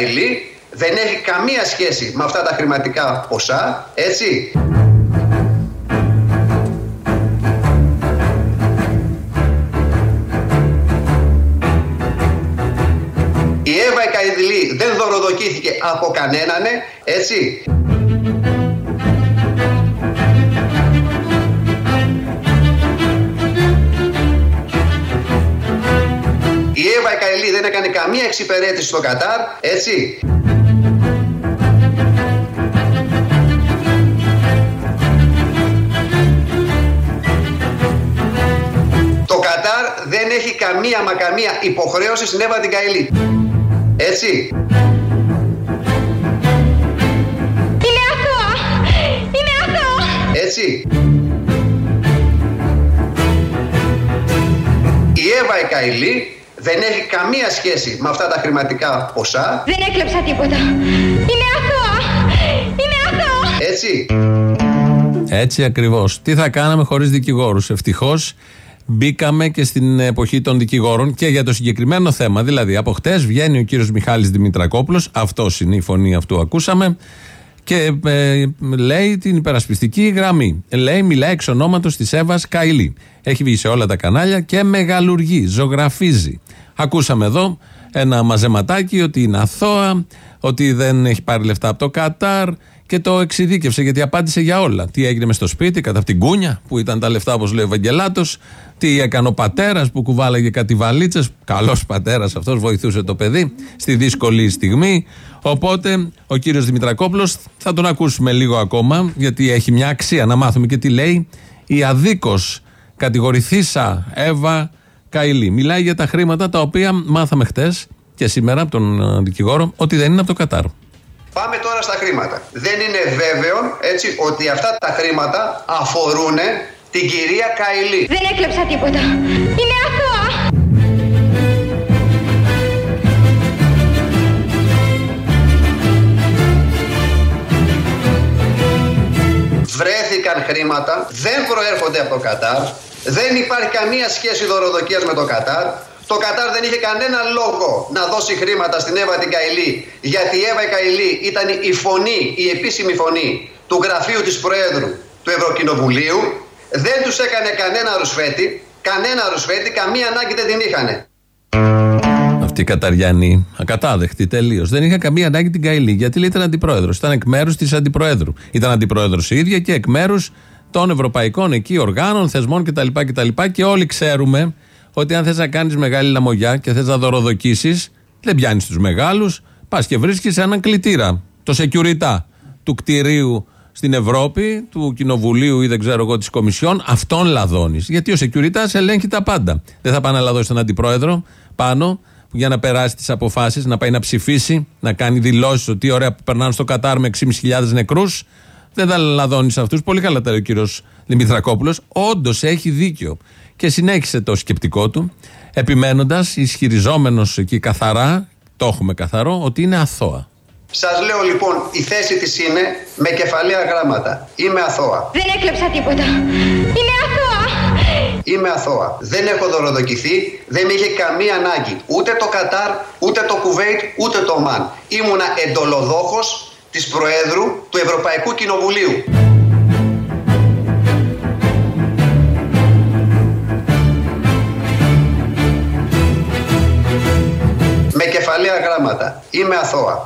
Εύα η Καηλή δεν έχει καμία σχέση με αυτά τα χρηματικά ποσά, έτσι; Η Εύα η Καηλή δεν δωροδοκήθηκε από κανέναν, έτσι; Καμία εξυπηρέτηση στο Κατάρ, έτσι. Το Κατάρ δεν έχει καμία μα καμία υποχρέωση στην Εύα την Καηλή. Έτσι. Είναι αθώα! Είναι αθώα! Έτσι. Η Εύα η Καηλή δεν έχει καμία σχέση με αυτά τα χρηματικά ποσά. Δεν έκλεψα τίποτα. Είναι αθώα! Είναι αθώα! Έτσι. Έτσι ακριβώς. Τι θα κάναμε χωρίς δικηγόρους; Ευτυχώς μπήκαμε και στην εποχή των δικηγόρων και για το συγκεκριμένο θέμα. Δηλαδή, από χτες βγαίνει ο κύριος Μιχάλης Δημητρακόπουλος, αυτός είναι η φωνή αυτού ακούσαμε, και ε, λέει την υπερασπιστική γραμμή. Λέει, μιλάει εξ ονόματος της Εύας Καηλή. Έχει βγει σε όλα τα κανάλια και μεγαλουργεί, ζωγραφίζει. Ακούσαμε εδώ ένα μαζεματάκι ότι είναι αθώα, ότι δεν έχει πάρει λεφτά από το Κατάρ και το εξειδίκευσε γιατί απάντησε για όλα. Τι έγινε μες στο σπίτι, κατά την κούνια που ήταν τα λεφτά, όπως λέει ο Ευαγγελάτος. Τι έκανε ο πατέρας που κουβάλαγε κάτι βαλίτσες. Καλός πατέρας αυτός, βοηθούσε το παιδί στη δύσκολη στιγμή. Οπότε ο κύριος Δημητρακόπουλος θα τον ακούσουμε λίγο ακόμα, γιατί έχει μια αξία να μάθουμε και τι λέει η αδίκως κατηγορηθήσα Εύα Καηλή. Μιλάει για τα χρήματα τα οποία μάθαμε χτες και σήμερα από τον ε, δικηγόρο ότι δεν είναι από το Κατάρ. Πάμε τώρα στα χρήματα. Δεν είναι βέβαιο έτσι ότι αυτά τα χρήματα αφορούν την κυρία Καηλή. Δεν έκλεψα τίποτα. Είναι Βρέθηκαν χρήματα, δεν προέρχονται από το Κατάρ, δεν υπάρχει καμία σχέση δωροδοκίας με το Κατάρ. Το Κατάρ δεν είχε κανένα λόγο να δώσει χρήματα στην Εύα την Καηλή, γιατί η Εύα η Καηλή ήταν η φωνή, η επίσημη φωνή του γραφείου της Προέδρου του Ευρωκοινοβουλίου. Δεν τους έκανε κανένα ρουσφέτη, κανένα ρουσφέτη, καμία ανάγκη δεν την είχανε. Αυτή η Καταριανή, ακατάδεκτη τελείως. Δεν είχα καμία ανάγκη την Καηλή, γιατί λέει ήταν αντιπρόεδρος. Ήταν εκ μέρους της αντιπροέδρου. Ήταν αντιπρόεδρος η ίδια και εκ μέρους των ευρωπαϊκών εκεί οργάνων, θεσμών κτλ. κτλ. Και όλοι ξέρουμε ότι αν θες να κάνεις μεγάλη λαμογιά και θες να δωροδοκίσεις, δεν πιάνεις τους μεγάλους, πας και βρίσκεις έναν κλητήρα, το security του κτηρίου στην Ευρώπη, του Κοινοβουλίου ή δεν ξέρω εγώ της Κομισιόν, αυτόν λαδώνεις. Γιατί ο security ελέγχει τα πάντα. Δεν θα πάει να λαδώσει τον αντιπρόεδρο πάνω για να περάσει τις αποφάσεις, να πάει να ψηφίσει, να κάνει δηλώσεις ότι ωραία που περνάνε στο Κατάρ με 6.500 νεκρούς. Δεν θα λαδώνεις αυτούς. Πολύ καλά τα λέει ο κύριος Δημητρακόπουλος. Όντως έχει δίκιο. Και συνέχισε το σκεπτικό του, επιμένοντας, ισχυριζόμενος εκεί καθαρά, το έχουμε καθαρό, ότι είναι αθώα. Σας λέω λοιπόν, η θέση της είναι με κεφαλαία γράμματα. Είμαι αθώα. Δεν έκλεψα τίποτα. Είναι αθώα! Είμαι αθώα. Δεν έχω δωροδοκηθεί, δεν με είχε καμία ανάγκη. Ούτε το Κατάρ, ούτε το Κουβέιτ, ούτε το Ομάν. Ήμουνα εντολοδόχος της Προέδρου του Ευρωπαϊκού Κοινοβουλίου. Με κεφαλαία γράμματα. Είμαι αθώα.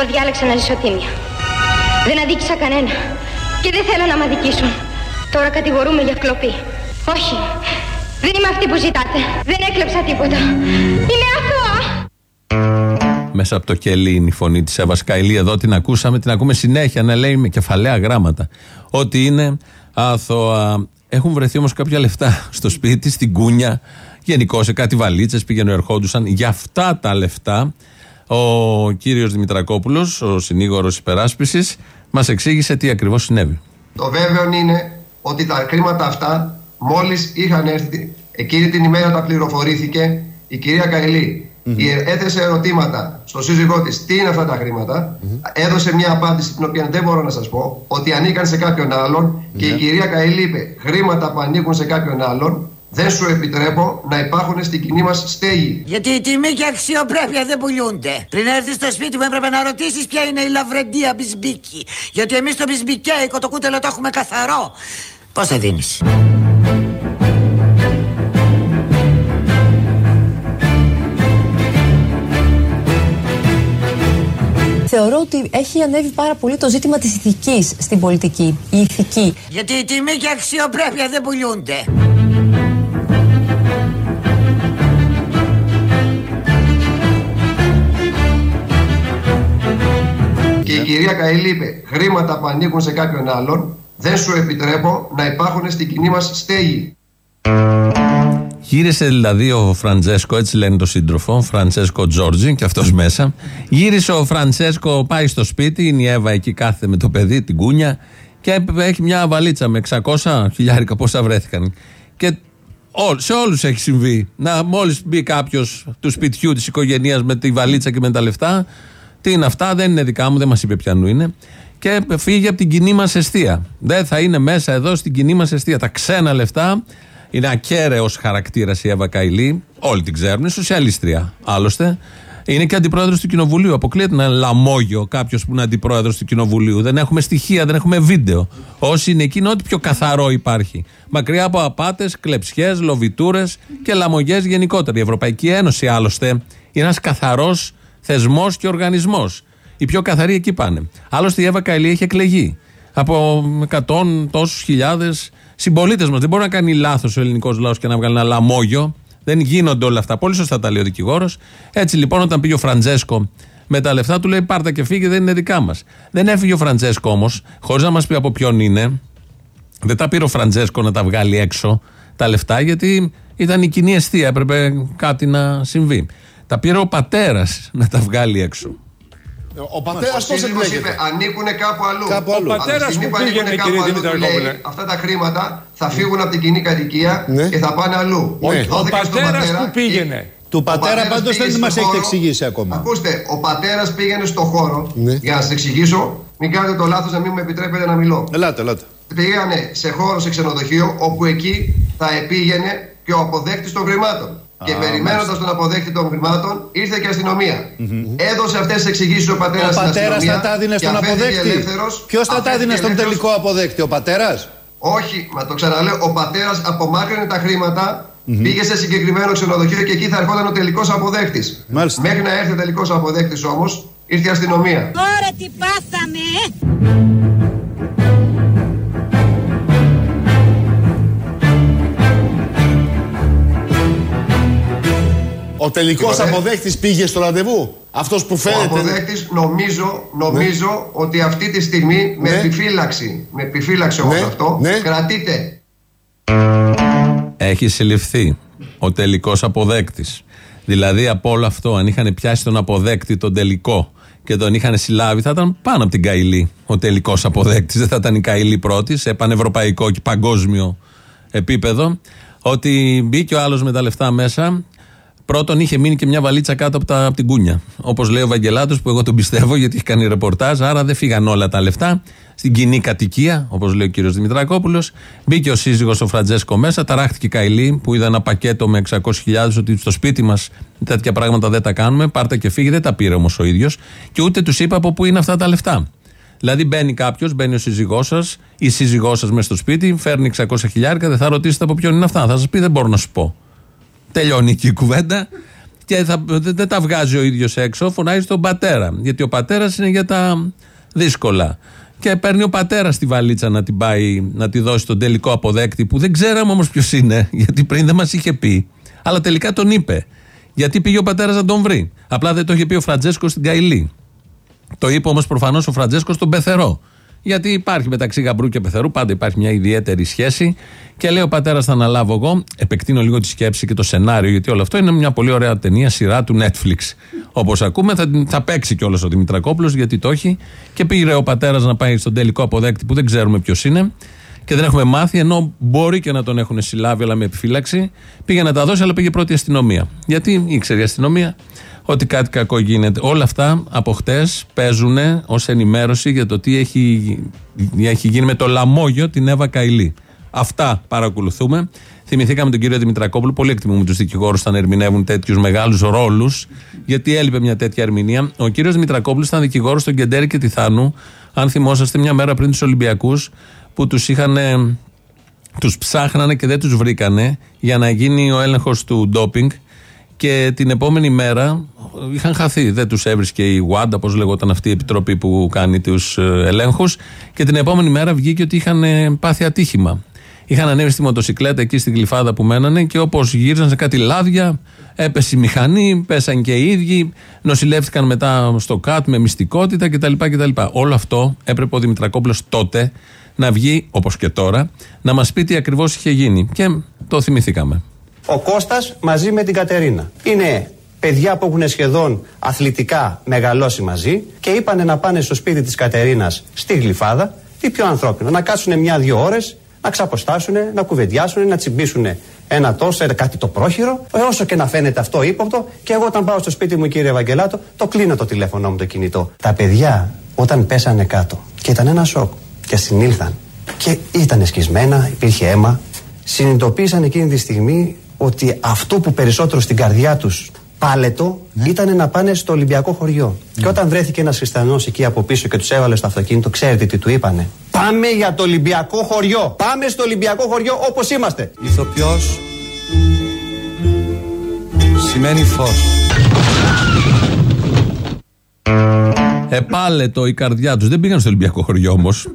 Εγώ διάλεξα να ζήσω τίμια. Δεν αδίκησα κανένα. Και δεν θέλω να με αδικήσουν. Τώρα κατηγορούμε για κλοπή. Όχι. Δεν είμαι αυτή που ζητάτε. Δεν έκλεψα τίποτα. Είναι αθώα. Μέσα από το κελί είναι η φωνή της Εύα Καηλή. Εδώ την ακούσαμε, την ακούμε συνέχεια να λέει με κεφαλαία γράμματα. Ότι είναι αθώα. Έχουν βρεθεί όμως κάποια λεφτά στο σπίτι, στην κούνια, γενικώ σε κάτι βαλίτσες πήγαινε ερχόντουσαν. Για αυτά τα λεφτά ο κύριος Δημητρακόπουλος, ο συνήγορος υπεράσπισης, μας εξήγησε τι ακριβώς συνέβη. Το βέβαιο είναι ότι τα χρήματα αυτά μόλις είχαν έρθει εκείνη την ημέρα τα πληροφορήθηκε η κυρία Καηλή. Έθεσε ερωτήματα στο σύζυγό της τι είναι αυτά τα χρηματα Έδωσε μια απάντηση την οποία δεν μπορώ να σας πω ότι ανήκαν σε κάποιον άλλον και η κυρία Καηλή είπε χρήματα που ανήκουν σε κάποιον άλλον δεν σου επιτρέπω να υπάρχουν στην κοινή μας στέγη. Γιατί η τιμή και αξιοπρέπεια δεν πουλούνται. Πριν έρθεις στο σπίτι μου έπρεπε να ρωτήσεις ποια είναι η λαβρεντία μπισμπίκη. Γιατί εμείς το μπισμπικέικο το κούτελο το έχουμε καθαρό. Πώς θα δίνεις; Θεωρώ ότι έχει ανέβει πάρα πολύ το ζήτημα της ηθικής στην πολιτική. Η ηθική. Γιατί η τιμή και αξιοπρέπεια δεν πουλούνται. Και η κυρία Καηλή είπε χρήματα που ανήκουν σε κάποιον άλλον δεν σου επιτρέπω να υπάρχουν στην κοινή μας στέγη. Γύρισε δηλαδή ο Φραντσέσκο, έτσι λένε το σύντροφο, Φραντσέσκο Τζόρτζι, και αυτός μέσα. Γύρισε ο Φραντσέσκο, πάει στο σπίτι, είναι η Εύα εκεί κάθεται με το παιδί, την κούνια, και έχει μια βαλίτσα με 600 χιλιάρικα, πόσα βρέθηκαν. Και σε όλους έχει συμβεί. Να, μόλις μπει κάποιος του σπιτιού της οικογένειας με τη βαλίτσα και με τα λεφτά, τι είναι αυτά, δεν είναι δικά μου, δεν μας είπε ποιανού είναι. Και φύγει από την κοινή μας αιστεία. Δεν θα είναι μέσα εδώ στην κοινή μας αιστεία. Τα ξένα λεφτά είναι ακέραιος χαρακτήρας η Εύα Καηλή. Όλοι την ξέρουν. Είναι σοσιαλίστρια. Άλλωστε. Είναι και αντιπρόεδρος του Κοινοβουλίου. Αποκλείεται να είναι λαμόγιο κάποιος που είναι αντιπρόεδρος του Κοινοβουλίου. Δεν έχουμε στοιχεία, δεν έχουμε βίντεο. Όσοι είναι εκεί είναι ό,τι πιο καθαρό υπάρχει. Μακριά από απάτες, κλεψιές, λοβιτούρες και λαμογές γενικότερα. Η Ευρωπαϊκή Ένωση άλλωστε είναι ένας καθαρός θεσμός και οργανισμός. Οι πιο καθαροί εκεί πάνε. Άλλωστε η Εύα Καηλή έχει εκλεγεί από εκατόν τόσους χιλιάδες συμπολίτες μας. Δεν μπορεί να κάνει λάθος ο ελληνικός λαός και να βγάλει ένα λαμόγιο. Δεν γίνονται όλα αυτά. Πολύ σωστά τα λέει ο δικηγόρος. Έτσι λοιπόν, όταν πήγε ο Φραντσέσκο με τα λεφτά του, λέει πάρτα και φύγε, δεν είναι δικά μας. Δεν έφυγε ο Φραντσέσκο όμως, χωρίς να μας πει από ποιον είναι. Δεν τα πήρε ο Φραντσέσκο να τα βγάλει έξω τα λεφτά, γιατί ήταν η κοινή εστία. Έπρεπε κάτι να συμβεί. Τα πήρε ο πατέρας να τα βγάλει έξω. Ο πατέρας πώς είπες, ανήκουν κάπου αλλού. Κάπου αλλού. Ο πατέρας που πήγαινε, κύριε Δημητρακόπουλε. Αυτά τα χρήματα θα φύγουν από την κοινή κατοικία ναι. και θα πάνε αλλού. Ναι. Ο πατέρας που πήγαινε. Του πατέρα πάντως δεν μας έχετε εξηγήσει ακόμα. Ακούστε, ο πατέρας πήγαινε στο χώρο. Ναι. Για να σας εξηγήσω, μην κάνετε το λάθος να μην μου επιτρέπετε να μιλώ. Ελάτε, ελάτε. Πήγανε σε χώρο, σε ξενοδοχείο, όπου εκεί θα επήγαινε και ο αποδέκτης των χρημάτων. Και περιμένοντας τον αποδέκτη των χρημάτων, ήρθε και η αστυνομία. Έδωσε αυτές τις εξηγήσεις ο πατέρας στην αστυνομία. Ο πατέρα θα τα έδινε στον αποδέκτη. Ποιος θα τα έδινε στον τελικό αποδέκτη, ο πατέρας; Όχι, μα το ξαναλέω, ο πατέρας απομάκρυνε τα χρήματα Πήγε σε συγκεκριμένο ξενοδοχείο και εκεί θα ερχόταν ο τελικός αποδέκτης. Μέχρι να έρθει ο τελικός αποδέκτης όμως, ήρθε η αστυνομία. Τώρα τι πάθαμε! Ο τελικός αποδέκτης πήγε στο ραντεβού; Αυτός που φαίνεται. Ο αποδέκτης νομίζω, νομίζω ναι. ότι αυτή τη στιγμή με ναι. επιφύλαξη, με επιφύλαξη όμως ναι. αυτό, ναι. κρατείται. Έχει συλληφθεί ο τελικός αποδέκτης. Δηλαδή από όλο αυτό, αν είχαν πιάσει τον αποδέκτη τον τελικό και τον είχαν συλλάβει, θα ήταν πάνω από την Καηλή ο τελικός αποδέκτης. Δεν θα ήταν η Καηλή πρώτη σε πανευρωπαϊκό και παγκόσμιο επίπεδο. Ότι μπήκε ο άλλος με τα λεφτά μέσα Πρώτον, είχε μείνει και μια βαλίτσα κάτω από, τα, από την κούνια. Όπως λέει ο Βαγγελάτος, που εγώ τον πιστεύω γιατί έχει κάνει ρεπορτάζ, άρα δεν φύγαν όλα τα λεφτά. Στην κοινή κατοικία, όπως λέει ο κύριος Δημητρακόπουλος, μπήκε ο σύζυγος ο Φραντζέσκο μέσα, ταράχτηκε η Καηλή, που είδα ένα πακέτο με 600.000 ότι στο σπίτι μας τέτοια πράγματα δεν τα κάνουμε. Πάρτε και φύγει, δεν τα πήρε όμως ο ίδιος και ούτε τους είπα από πού είναι αυτά τα λεφτά. Δηλαδή μπαίνει κάποιος, μπαίνει ο σύζυγός σας ή σύζυγός σας μέσα στο σπίτι, φέρνει 600 χιλιάρικα, δεν θα ρωτήσετε από ποιον είναι αυτά. Θα σας πει δεν μπορώ να σου πω. Τελειώνει εκεί η κουβέντα και θα, δεν τα βγάζει ο ίδιος έξω, φωνάζει τον πατέρα. Γιατί ο πατέρας είναι για τα δύσκολα. Και παίρνει ο πατέρας τη βαλίτσα να την πάει να τη δώσει τον τελικό αποδέκτη που δεν ξέραμε όμως ποιος είναι, γιατί πριν δεν μας είχε πει. Αλλά τελικά τον είπε. Γιατί πήγε ο πατέρας να τον βρει. Απλά δεν το είχε πει ο Φραντζέσκος στην Καηλή. Το είπε όμως προφανώς ο Φραντζέσκος στον Πεθερό. Γιατί υπάρχει μεταξύ γαμπρού και πεθερού, πάντα υπάρχει μια ιδιαίτερη σχέση. Και λέει ο πατέρας, θα αναλάβω εγώ. Επεκτείνω λίγο τη σκέψη και το σενάριο, γιατί όλο αυτό είναι μια πολύ ωραία ταινία, σειρά του Netflix. Όπως ακούμε, θα, θα παίξει κιόλας ο Δημητρακόπουλος, γιατί το έχει. Και πήγε ο πατέρας να πάει στον τελικό αποδέκτη που δεν ξέρουμε ποιος είναι. Και δεν έχουμε μάθει, ενώ μπορεί και να τον έχουν συλλάβει, αλλά με επιφύλαξη. Πήγε να τα δώσει, αλλά πήγε πρώτη αστυνομία. Γιατί ήξερε η αστυνομία ότι κάτι κακό γίνεται. Όλα αυτά από χτες παίζουν ως ενημέρωση για το τι έχει, έχει γίνει με το λαμόγιο την Εύα Καηλή. Αυτά παρακολουθούμε. Θυμηθήκαμε τον κύριο Δημητρακόπουλο. Πολύ εκτιμούμε τους δικηγόρους όταν ερμηνεύουν τέτοιους μεγάλους ρόλους, γιατί έλειπε μια τέτοια ερμηνεία. Ο κύριος Δημητρακόπουλος ήταν δικηγόρος στον Κεντέρη και Θάνου. Αν θυμόσαστε, μια μέρα πριν τους Ολυμπιακούς, που τους είχαν. Τους ψάχνανε και δεν τους βρήκανε για να γίνει ο έλεγχος του ντόπινγκ. Και την επόμενη μέρα είχαν χαθεί. Δεν τους έβρισκε η WAD, όπω λεγόταν αυτή η επιτροπή που κάνει τους ε, ελέγχους. Και την επόμενη μέρα βγήκε ότι είχαν ε, πάθει ατύχημα. Είχαν ανέβει στη μοτοσυκλέτα εκεί στην κλειφάδα που μένανε και όπως γύριζαν σε κάτι λάδια, έπεσε η μηχανή, πέσαν και οι ίδιοι, νοσηλεύτηκαν μετά στο ΚΑΤ με μυστικότητα κτλ. κτλ. Όλο αυτό έπρεπε ο Δημητρακόπουλος τότε να βγει, όπως και τώρα, να μας πει τι ακριβώς είχε γίνει. Και το θυμηθήκαμε. Ο Κώστας μαζί με την Κατερίνα. Είναι παιδιά που έχουν σχεδόν αθλητικά μεγαλώσει μαζί και είπανε να πάνε στο σπίτι της Κατερίνας στη Γλυφάδα, τι πιο ανθρώπινο, να κάτσουν μια-δυο ώρες να ξαποστάσουν, να κουβεντιάσουν, να τσιμπήσουν ένα τόσο, κάτι το πρόχειρο, ε, όσο και να φαίνεται αυτό ύποπτο. Και εγώ όταν πάω στο σπίτι μου, κύριε Ευαγγελάτο, το κλείνω το τηλέφωνό μου το κινητό. Τα παιδιά όταν πέσανε κάτω και ήταν ένα σοκ και συνήλθαν και ήταν σκισμένα, υπήρχε αίμα, συνειδητοποίησαν εκείνη τη στιγμή ότι αυτό που περισσότερο στην καρδιά τους πάλετο ναι. ήταν να πάνε στο Ολυμπιακό χωριό. Ναι. Και όταν βρέθηκε ένας χριστιανός εκεί από πίσω και τους έβαλε στο αυτοκίνητο, ξέρετε τι του είπανε. Πάμε για το Ολυμπιακό χωριό. Πάμε στο Ολυμπιακό χωριό όπως είμαστε. Ηθοποιός σημαίνει φως. Επάλετο η καρδιά τους. Δεν πήγαν στο Ολυμπιακό χωριό όμως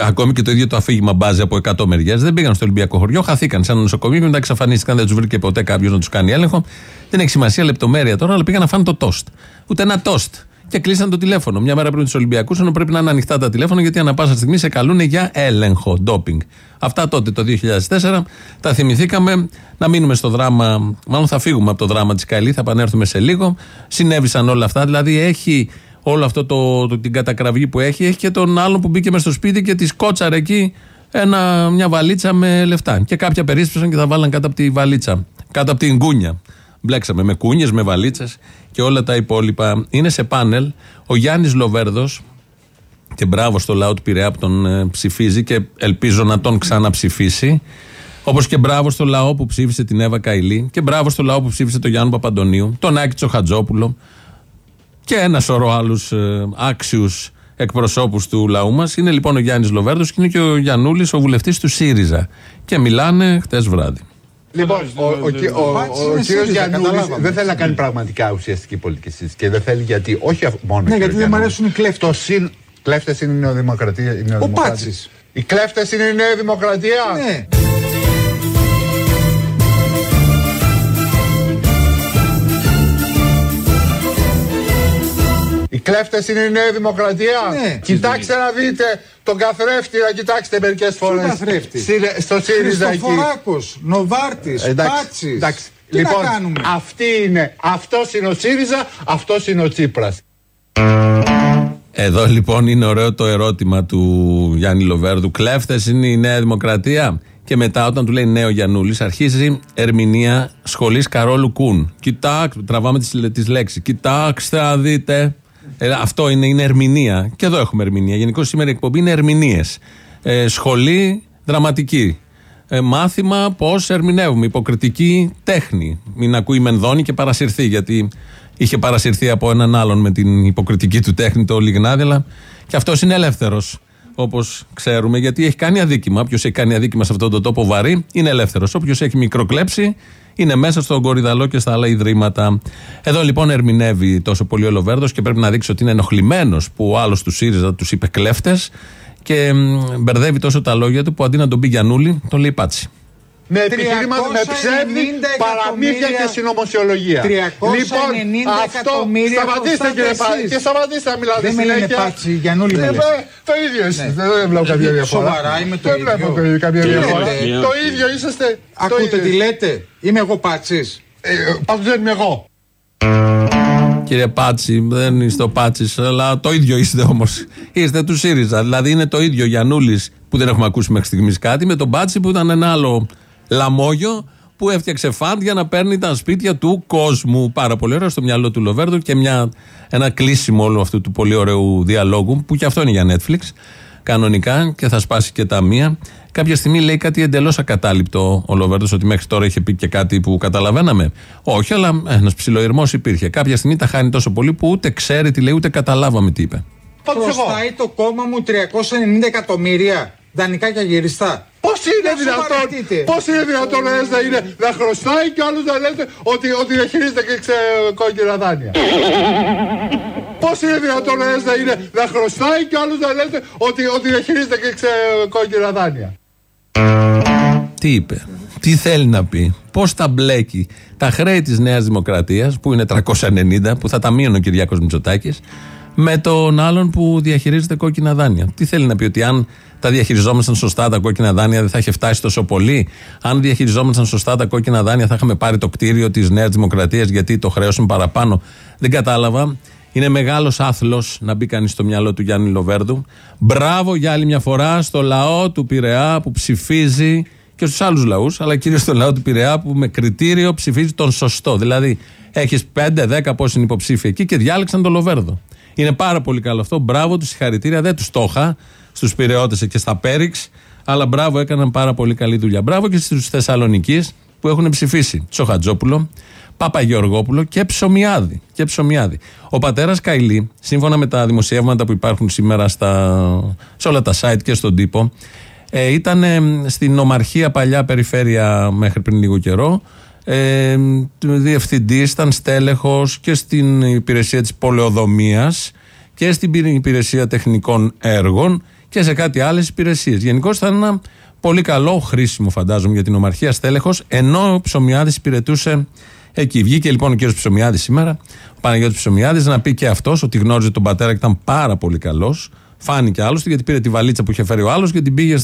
ακόμη και το ίδιο το αφήγημα μπάζει από 100 μεριές. Δεν πήγαν στο Ολυμπιακό χωριό, χαθήκαν σε ένα νοσοκομείο και μετά εξαφανίστηκαν. Δεν τους βρήκε ποτέ κάποιος να τους κάνει έλεγχο. Δεν έχει σημασία λεπτομέρεια τώρα, αλλά πήγαν να φάνε το τόστ. Ούτε ένα τόστ. Και κλείσαν το τηλέφωνο. Μια μέρα πριν τους Ολυμπιακούς, ενώ πρέπει να είναι ανοιχτά τα τηλέφωνα, γιατί ανά πάσα στιγμή σε καλούν για έλεγχο, ντόπινγκ. Αυτά τότε το 2004 τα θυμηθήκαμε. Να μείνουμε στο δράμα, μάλλον θα φύγουμε από το δράμα της Καηλή, θα επανέλθουμε σε λίγο. Συνέβησαν όλα αυτά, δηλαδή έχει όλο αυτό το, το, την κατακραυγή που έχει, έχει και τον άλλον που μπήκε μες στο σπίτι και τη σκότσαρε εκεί ένα, μια βαλίτσα με λεφτά. Και κάποια περίσπισαν και θα βάλαν κάτω από τη βαλίτσα. Κάτω από την κούνια. Μπλέξαμε με κούνιες, με βαλίτσες και όλα τα υπόλοιπα. Είναι σε πάνελ ο Γιάννης Λοβέρδος. Και μπράβο στο λαό του Πειραιά που τον ε, ψηφίζει και ελπίζω να τον ξαναψηφίσει. Όπως και μπράβο στο λαό που ψήφισε την Εύα Καηλή και μπράβο στο λαό που ψήφισε τον Γιάννη Παπαντονίου, τον Άκη Τσοχατζόπουλο, και ένα σωρό άλλους ε, άξιους εκπροσώπους του λαού μας. Είναι λοιπόν ο Γιάννης Λοβέρδος και είναι και ο Γιανούλης, ο βουλευτής του ΣΥΡΙΖΑ. Και μιλάνε χτες βράδυ. Λοιπόν, ο, ο, ο, ο κύριος Γιαννούλη δεν θέλει να κάνει πραγματικά ουσιαστική πολιτική συζήτηση. Και δεν θέλει γιατί, όχι μόνο. Ναι, γιατί δεν μου αρέσουν οι κλέφτες. Κλέφτες είναι η Νεοδημοκρατία. Ο Πάτση. Οι κλέφτες είναι η Νέα Δημοκρατία. Ναι. Κλέφτες είναι η Νέα Δημοκρατία. Ναι. Κοιτάξτε να δείτε τον καθρέφτη, να κοιτάξτε μερικές φορές. Στο ΣΥΡΙΖΑ εκεί. Χριστοφοράκος, Νοβάρτης, Πάτσης. Λοιπόν, αυτή είναι, αυτός είναι ο ΣΥΡΙΖΑ, αυτός είναι ο Τσίπρας. Εδώ λοιπόν είναι ωραίο το ερώτημα του Γιάννη Λοβέρδου. Κλέφτες είναι η Νέα Δημοκρατία; Και μετά, όταν του λέει νέο Γιανούλη, αρχίζει ερμηνεία σχολής Καρόλου Κούν. Κοιτάξτε, τραβάμε τις λέξεις. Κοιτάξτε, να δείτε. Ε, αυτό είναι, είναι ερμηνεία. Και εδώ έχουμε ερμηνεία. Γενικώς σήμερα η εκπομπή είναι ερμηνείες. Ε, σχολή δραματική. Ε, μάθημα πώς ερμηνεύουμε. Υποκριτική τέχνη. Μην ακούει μενδόνη και παρασυρθεί. Γιατί είχε παρασυρθεί από έναν άλλον με την υποκριτική του τέχνη, το Λιγνάδη. Αλλά και αυτός είναι ελεύθερος. Όπως ξέρουμε, γιατί έχει κάνει αδίκημα. Όποιος έχει κάνει αδίκημα σε αυτόν τον τόπο βαρύ είναι ελεύθερος. Όποιος έχει μικροκλέψει είναι μέσα στον Κορυδαλό και στα άλλα ιδρύματα. Εδώ λοιπόν ερμηνεύει τόσο πολύ ο Λοβέρδος και πρέπει να δείξει ότι είναι ενοχλημένος που ο άλλος του ΣΥΡΙΖΑ τους είπε κλέφτες και μπερδεύει τόσο τα λόγια του που αντί να τον πει Γιανούλη, τον λέει πάτσι με επιχειρήματα, με ψεύδι, παραμύθια και συνωμοσιολογία. Λοιπόν, αυτό σταματήστε κύριε Πάτσι και σταματήστε να μιλάτε Δεν με λένε Πάτσι, Γιαννούλη με Το ίδιο είστε, ναι. δεν βλέπω κάποια διαφορά. Σοβαρά είμαι το ίδιο. Δεν βλέπω κάποια διαφορά. Το ίδιο είσαστε. Ακούτε τι λέτε, είμαι εγώ Πάτσις. Ε, Πάντως δεν είμαι εγώ. κύριε Πάτσι, δεν είστε ο Πάτσι, αλλά το ίδιο είστε όμως. Είστε του ΣΥΡΙΖΑ. Δηλαδή είναι το ίδιο Γιανούλη που δεν έχουμε ακούσει μέχρι στιγμής κάτι με τον Πάτσι που ήταν ένα άλλο λαμόγιο που έφτιαξε φαντ για να παίρνει τα σπίτια του κόσμου. Πάρα πολύ ωραίο στο μυαλό του Λοβέρδου και μια, ένα κλείσιμο όλου αυτού του πολύ ωραίου διαλόγου που και αυτό είναι για Netflix κανονικά και θα σπάσει και τα μία. Κάποια στιγμή λέει κάτι εντελώς ακατάληπτο ο Λοβέρδο, ότι μέχρι τώρα είχε πει και κάτι που καταλαβαίναμε. Όχι, αλλά ένας ψιλοειρμός υπήρχε. Κάποια στιγμή τα χάνει τόσο πολύ που ούτε ξέρει τι λέει, ούτε καταλάβαμε τι είπε. Χρωστάει το κόμμα μου 390 εκατομμύρια δανεικά και αγυριστά. Πώς είναι δυνατόν, πώς είναι δυνατόν ένα να, είναι, να χρωστάει και ο άλλος να λέτε ότι, ότι διαχειρίζεται και ξε, κόκκινα δάνεια. Πώς είναι δυνατόν ένα να, είναι, να χρωστάει και ο άλλος να λέτε ότι, ότι διαχειρίζεται και ξε, κόκκινα δάνεια. Τι είπε, τι θέλει να πει, πώς τα μπλέκει; Τα χρέη της Νέας Δημοκρατίας, που είναι 390, που θα τα μείωνε ο Κυριάκος Μητσοτάκης, με τον άλλον που διαχειρίζεται κόκκινα δάνεια. Τι θέλει να πει, ότι αν τα διαχειριζόμασταν σωστά τα κόκκινα δάνεια δεν θα είχε φτάσει τόσο πολύ. Αν διαχειριζόμασταν σωστά τα κόκκινα δάνεια θα είχαμε πάρει το κτίριο της Νέας Δημοκρατίας γιατί το χρέωσαν παραπάνω. Δεν κατάλαβα. Είναι μεγάλος άθλος να μπει κανείς στο μυαλό του Γιάννη Λοβέρδου. Μπράβο για άλλη μια φορά στο λαό του Πειραιά που ψηφίζει και στους άλλους λαούς, αλλά κυρίως στο λαό του Πειραιά που με κριτήριο ψηφίζει τον σωστό. Δηλαδή, έχεις 5-10 πόσοι είναι υποψήφοι εκεί και διάλεξαν τον Λοβέρδο. Είναι πάρα πολύ καλό αυτό. Μπράβο του, συγχαρητήρια. Δεν τους το είχα στους Πυραιώτε και στα Πέριξ, αλλά μπράβο, έκαναν πάρα πολύ καλή δουλειά. Μπράβο και στους Θεσσαλονίκη που έχουν ψηφίσει Τσοχατζόπουλο, Παπαγεωργόπουλο και Ψωμιάδη. Και Ψωμιάδη. Ο πατέρας Καηλή, σύμφωνα με τα δημοσιεύματα που υπάρχουν σήμερα στα, σε όλα τα site και στον τύπο, ε, ήταν στην Ομαρχία παλιά περιφέρεια μέχρι πριν λίγο καιρό. Ε, Διευθυντής, ήταν στέλεχος και στην υπηρεσία της πολεοδομίας και στην υπηρεσία τεχνικών έργων και σε κάτι άλλες υπηρεσίες. Γενικώ ήταν ένα πολύ καλό, χρήσιμο φαντάζομαι για την Ομαρχία στέλεχος, ενώ ο Ψωμιάδης υπηρετούσε εκεί. Βγήκε λοιπόν ο κ. Ψωμιάδης σήμερα, ο Παναγιώτης Ψωμιάδης, να πει και αυτός ότι γνώριζε τον πατέρα και ήταν πάρα πολύ καλός. Φάνηκε άλλωστε γιατί πήρε τη βαλίτσα που είχε φέρει ο άλλος και την πήγε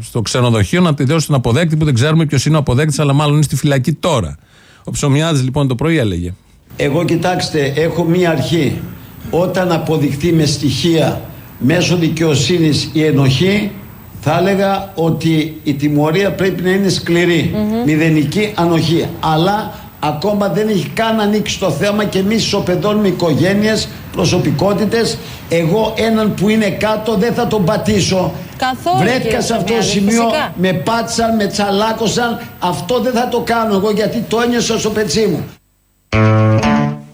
στο ξενοδοχείο να τη δώσει στον αποδέκτη που δεν ξέρουμε ποιος είναι ο αποδέκτης, αλλά μάλλον είναι στη φυλακή τώρα. Ο Ψωμιάδης λοιπόν το πρωί έλεγε. Εγώ κοιτάξτε, έχω μία αρχή. Όταν αποδειχτεί με στοιχεία μέσω δικαιοσύνης η ενοχή, θα έλεγα ότι η τιμωρία πρέπει να είναι μηδενική ανοχή. Αλλά ακόμα δεν έχει καν ανοίξει το θέμα και εμείς ισοπεδώνουμε οικογένειες, προσωπικότητες. Εγώ έναν που είναι κάτω δεν θα τον πατήσω. Καθόλου. Βρέθηκα σε αυτό το σημείο, με πάτησαν, με τσαλάκωσαν. Αυτό δεν θα το κάνω εγώ γιατί το ένιωσα στο πετσί μου.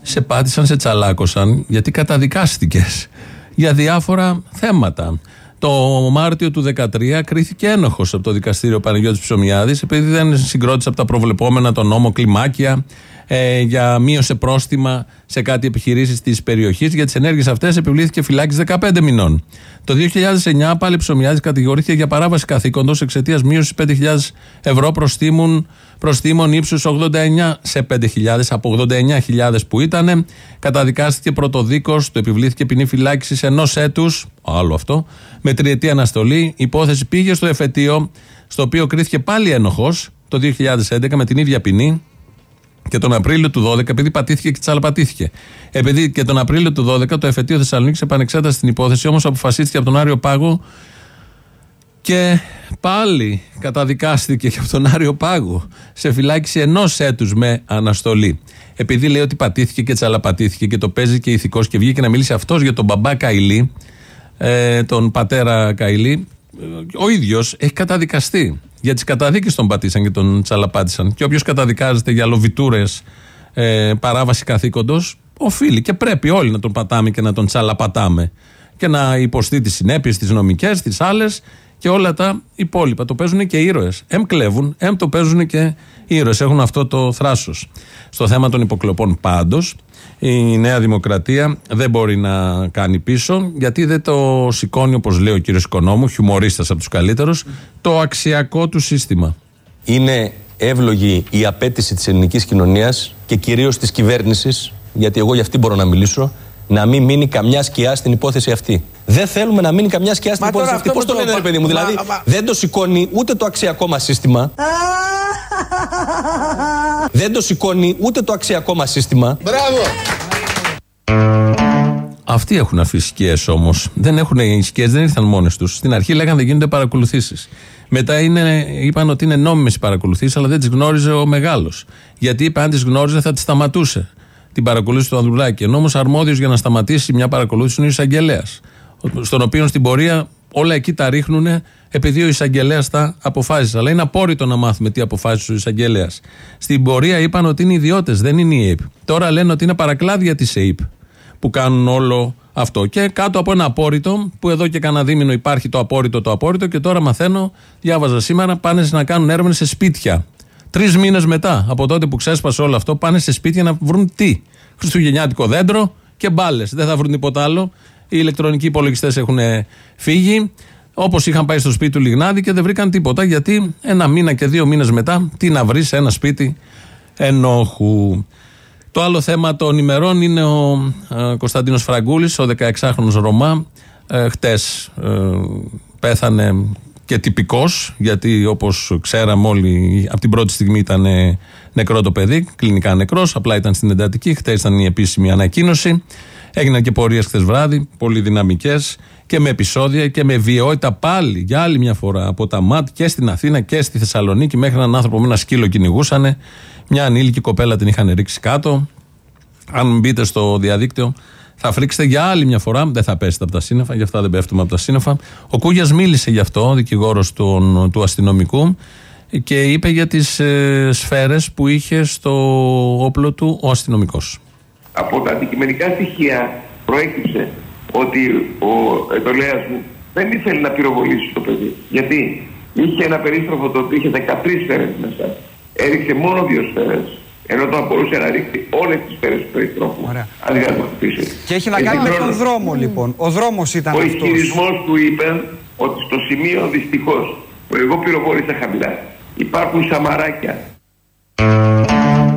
Σε πάτησαν, σε τσαλάκωσαν γιατί καταδικάστηκες για διάφορα θέματα. Το Μάρτιο του 2013 κρίθηκε ένοχος από το δικαστήριο Παναγιώτης Ψωμιάδης επειδή δεν συγκρότησε από τα προβλεπόμενα τον νόμο κλιμάκια ε, για μείωσε πρόστιμα σε κάτι επιχειρήσεις της περιοχής. Για τις ενέργειες αυτές επιβλήθηκε φυλάκιση 15 μηνών. Το 2009 πάλι Ψωμιάδη κατηγορήθηκε για παράβαση καθήκοντος εξαιτίας μείωσης 5.000 ευρώ προστίμων, προστίμων ύψους 89 σε 5.000 από 89.000 που ήταν. Καταδικάστηκε πρωτοδίκω, του επιβλήθηκε ποινή φυλάκισης ενός έτους, άλλο αυτό, με τριετή αναστολή. Η υπόθεση πήγε στο εφετείο, στο οποίο κρίθηκε πάλι ένοχος το 2011 με την ίδια ποινή και τον Απρίλιο του 12, επειδή πατήθηκε και τσαλαπατήθηκε. Επειδή και τον Απρίλιο του 12 το εφετείο Θεσσαλονίκης επανεξέτασε την υπόθεση, όμως αποφασίστηκε από τον Άριο Πάγο και πάλι καταδικάστηκε και από τον Άριο Πάγο σε φυλάκιση ενός έτους με αναστολή. Επειδή λέει ότι πατήθηκε και τσαλαπατήθηκε και το παίζει και ηθικός και βγήκε να μιλήσει αυτός για τον μπαμπά Καηλή, ε, τον πατέρα Καηλή, ο ίδιος έχει καταδικαστεί. Για τις καταδίκες τον πατήσαν και τον τσαλαπάτησαν. Και όποιος καταδικάζεται για λοβιτούρες ε, παράβαση καθήκοντος, οφείλει και πρέπει όλοι να τον πατάμε και να τον τσαλαπατάμε. Και να υποστεί τις συνέπειες, τις νομικές, τις άλλες και όλα τα υπόλοιπα. Το παίζουν και οι ήρωες. Εμ κλέβουν, εμ το παίζουν και οι ήρωες. Έχουν αυτό το θράσος. Στο θέμα των υποκλοπών πάντως, η Νέα Δημοκρατία δεν μπορεί να κάνει πίσω γιατί δεν το σηκώνει όπως λέει ο κύριος Οικονόμου, χιουμορίστας από τους καλύτερους, το αξιακό του σύστημα. Είναι εύλογη η απέτηση της ελληνικής κοινωνίας και κυρίως της κυβέρνησης, γιατί εγώ για αυτή μπορώ να μιλήσω, να μην μείνει καμιά σκιά στην υπόθεση αυτή. Δεν θέλουμε να μείνει καμιά σκιά στην υπόθεση αυτή. Πώς το λένε, ρε παιδί μου, δηλαδή δεν το σηκώνει ούτε το αξιακό μα σύστημα. δεν το σηκώνει ούτε το αξιακό μα σύστημα. Μπράβο! Αυτοί έχουν αφήσει σκιές όμως. Δεν έχουν οι σκιές, δεν ήρθαν μόνες τους. Στην αρχή λέγανε δεν γίνονται παρακολουθήσεις. Μετά είναι, είπαν ότι είναι νόμιμες οι παρακολουθήσεις, αλλά δεν τις γνώριζε ο μεγάλος. Γιατί είπε αν τις γνώριζε θα τις σταματούσε την παρακολούθηση του Ανδρουλάκη. Ενώ όμως αρμόδιος για να σταματήσει μια παρακολούθηση είναι ο εισαγγελέας. Στον οποίο στην πορεία όλα εκεί τα ρίχνουν επειδή ο εισαγγελέας τα αποφάσισε. Αλλά είναι απόρριτο να μάθουμε τι αποφάσισε ο εισαγγελέας. Στην πορεία είπαν ότι είναι ιδιώτες, δεν είναι η ΑΕΠ. Τώρα λένε ότι είναι παρακλάδια της ΑΕΠ που κάνουν όλο αυτό. Και κάτω από ένα απόρριτο, που εδώ και κανένα δίμηνο υπάρχει το απόρριτο, το απόρριτο, και τώρα μαθαίνω, διάβαζα σήμερα, πάνε να κάνουν έρευνες σε σπίτια. Τρεις μήνες μετά από τότε που ξέσπασε όλο αυτό, πάνε σε σπίτια να βρουν τι. Χριστουγεννιάτικο δέντρο και μπάλες. Δεν θα βρουν τίποτα άλλο. Οι ηλεκτρονικοί υπολογιστές έχουν φύγει. Όπως είχαν πάει στο σπίτι του Λιγνάδη και δεν βρήκαν τίποτα. Γιατί ένα μήνα και δύο μήνες μετά, τι να βρεις σε ένα σπίτι ενόχου. Το άλλο θέμα των ημερών είναι ο ε, Κωνσταντίνος Φραγκούλης, ο 16χρονο Ρωμά. Ε, Χτες ε, πέθανε και τυπικός, γιατί όπως ξέραμε όλοι, από την πρώτη στιγμή ήταν νεκρό το παιδί, κλινικά νεκρός, απλά ήταν στην εντατική. Χθε ήταν η επίσημη ανακοίνωση. Έγιναν και πορείες χθες βράδυ, πολύ δυναμικές και με επεισόδια και με βιαιότητα πάλι για άλλη μια φορά από τα ΜΑΤ και στην Αθήνα και στη Θεσσαλονίκη μέχρι έναν άνθρωπο με ένα σκύλο κυνηγούσαν. Μια ανήλικη κοπέλα την είχαν ρίξει κάτω. Αν μπείτε στο διαδίκτυο, θα φρίξετε για άλλη μια φορά. Δεν θα πέσετε από τα σύννεφα, γι' αυτά δεν πέφτουμε από τα σύννεφα. Ο Κούγιας μίλησε γι' αυτό, δικηγόρος του, του αστυνομικού, και είπε για τις ε, σφαίρες που είχε στο όπλο του ο αστυνομικός. Από τα αντικειμενικά στοιχεία προέκυψε ότι ο εντολέα μου δεν ήθελε να πυροβολήσει το παιδί. Γιατί είχε ένα περίστροφο το οποίο είχε 13 σφαίρες μέσα. Έριξε μόνο δύο σφαίρες ενώ το μπορούσε να ρίξει όλες τις σφαίρε του περιστρόφου. Αν δεν το χτυπήσει. Και έχει να κάνει με τον δρόμο λοιπόν. Ο δρόμος ήταν αυτός. Ο ισχυρισμός του είπε ότι στο σημείο δυστυχώς που εγώ πυροβόλησα χαμηλά υπάρχουν σαμαράκια.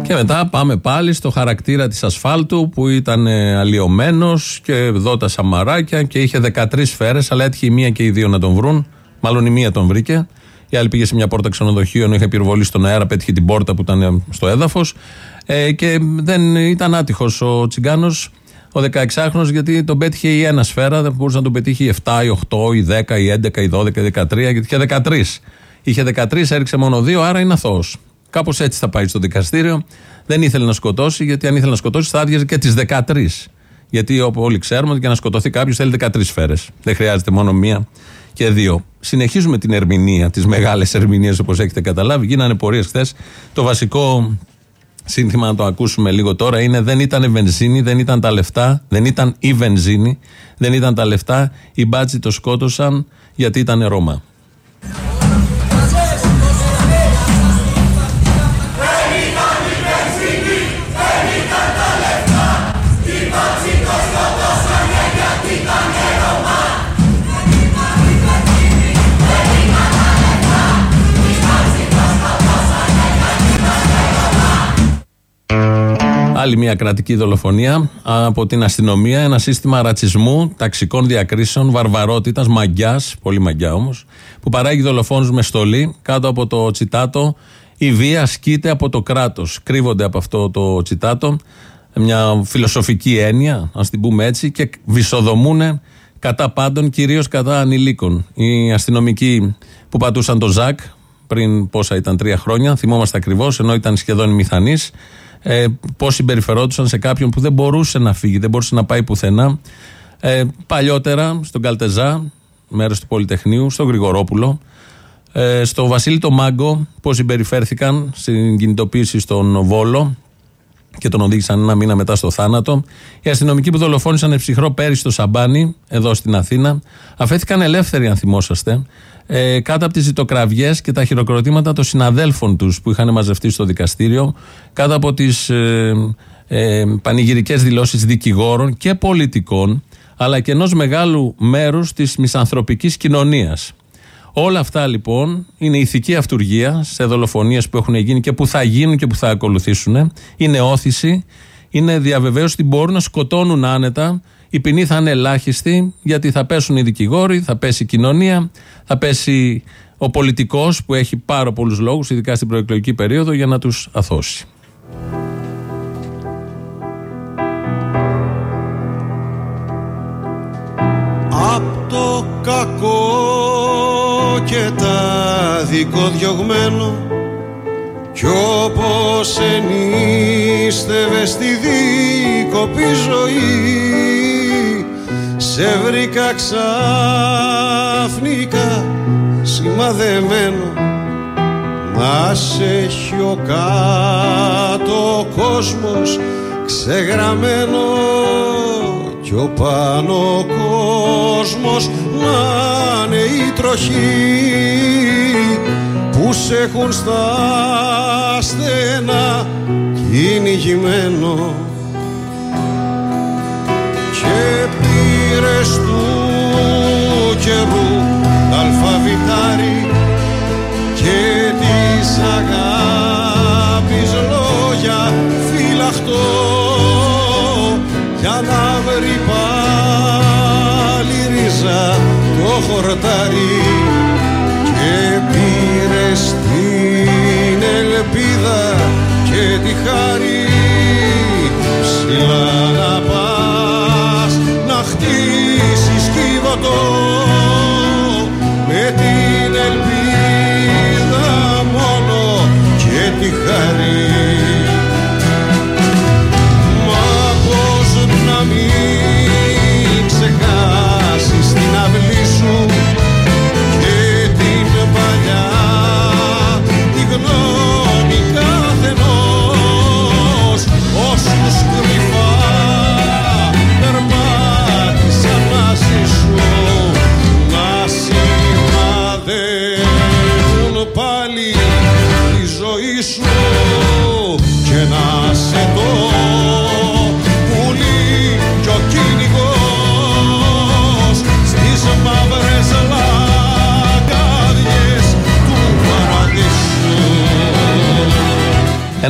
Και μετά πάμε πάλι στο χαρακτήρα της ασφάλτου που ήταν αλλοιωμένος και εδώ τα σαμαράκια και είχε 13 σφαίρες αλλά έτυχε η μία και οι δύο να τον βρουν. Μάλλον η μία τον βρήκε. Η άλλη πήγε σε μια πόρτα ξενοδοχείου, ενώ είχε πυροβολή στον αέρα, πέτυχε την πόρτα που ήταν στο έδαφος. Ε, και δεν ήταν άτυχος ο Τσιγκάνος, ο 16χρονο, γιατί τον πέτυχε η ένα σφαίρα, δεν μπορούσε να τον πετύχει η 7, η 8, η 10, η 11, η 12, η 13, γιατί είχε 13. Είχε 13, έριξε μόνο 2, άρα είναι αθώος. Κάπως έτσι θα πάει στο δικαστήριο. Δεν ήθελε να σκοτώσει, γιατί αν ήθελε να σκοτώσει θα άδειαζε και τις 13. Γιατί όπως όλοι ξέρουμε ότι για να σκοτωθεί κάποιος θέλει 13 σφαίρες. Δεν χρειάζεται μόνο μία και δύο. Συνεχίζουμε την ερμηνεία, τις μεγάλες ερμηνείες όπως έχετε καταλάβει. Γίνανε πορείες χθες. Το βασικό σύνθημα να το ακούσουμε λίγο τώρα είναι δεν ήταν βενζίνη, δεν ήταν τα λεφτά, δεν ήταν η βενζίνη, δεν ήταν τα λεφτά. Οι μπάτσι το σκότωσαν γιατί ήταν Ρώμα. Άλλη μια κρατική δολοφονία από την αστυνομία. Ένα σύστημα ρατσισμού, ταξικών διακρίσεων, βαρβαρότητας, μαγκιά, πολύ μαγκιά όμως, που παράγει δολοφόνους με στολή κάτω από το τσιτάτο. Η βία ασκείται από το κράτος. Κρύβονται από αυτό το τσιτάτο. Μια φιλοσοφική έννοια, ας την πούμε έτσι, και βυσοδομούν κατά πάντων, κυρίως κατά ανηλίκων. Οι αστυνομικοί που πατούσαν το ΖΑΚ πριν πόσα ήταν τρία χρόνια, θυμόμαστε ακριβώς, ενώ ήταν σχεδόν μηχανής, ε, πώς συμπεριφερόντουσαν σε κάποιον που δεν μπορούσε να φύγει, δεν μπορούσε να πάει πουθενά. Ε, παλιότερα στον Καλτεζά, μέρος του Πολυτεχνείου, στον Γρηγορόπουλο, ε, στο Βασίλη το Μάγκο, πώς συμπεριφέρθηκαν στην κινητοποίηση στον Βόλο και τον οδήγησαν ένα μήνα μετά στο θάνατο. Οι αστυνομικοί που δολοφόνησαν ψυχρό πέρυσι στο Σαμπάνι, εδώ στην Αθήνα, αφέθηκαν ελεύθεροι, αν θυμόσαστε ε, κάτω από τις ζητοκραυγές και τα χειροκροτήματα των συναδέλφων τους που είχαν μαζευτεί στο δικαστήριο, κάτω από τις ε, ε, πανηγυρικές δηλώσεις δικηγόρων και πολιτικών, αλλά και ενός μεγάλου μέρους της μισανθρωπικής κοινωνίας. Όλα αυτά λοιπόν είναι ηθική αυτουργία σε δολοφονίες που έχουν γίνει και που θα γίνουν και που θα ακολουθήσουν. Είναι όθηση, είναι διαβεβαίωση ότι μπορούν να σκοτώνουν άνετα η ποινή θα είναι ελάχιστη γιατί θα πέσουν οι δικηγόροι, θα πέσει η κοινωνία, θα πέσει ο πολιτικός που έχει πάρα πολλούς λόγους, ειδικά στην προεκλογική περίοδο, για να τους αθώσει. Από το κακό και τα δικοδιωγμένο κι όπως ενίστευε στη δίκοπη ζωή σε βρήκα ξαφνικά σημαδεμένο. Να σε έχει ο κάτω κόσμος ξεγραμμένο κι ο πάνω κόσμος να είναι η τροχή που σε έχουν στα στενά κυνηγημένο και πήρες του καιρού αλφαβητάρι και της αγάπης λόγια φυλαχτό για να βρει πάλι ρίζα το χορτάρι και πήρες την ελπίδα και τη χάρη ψηλά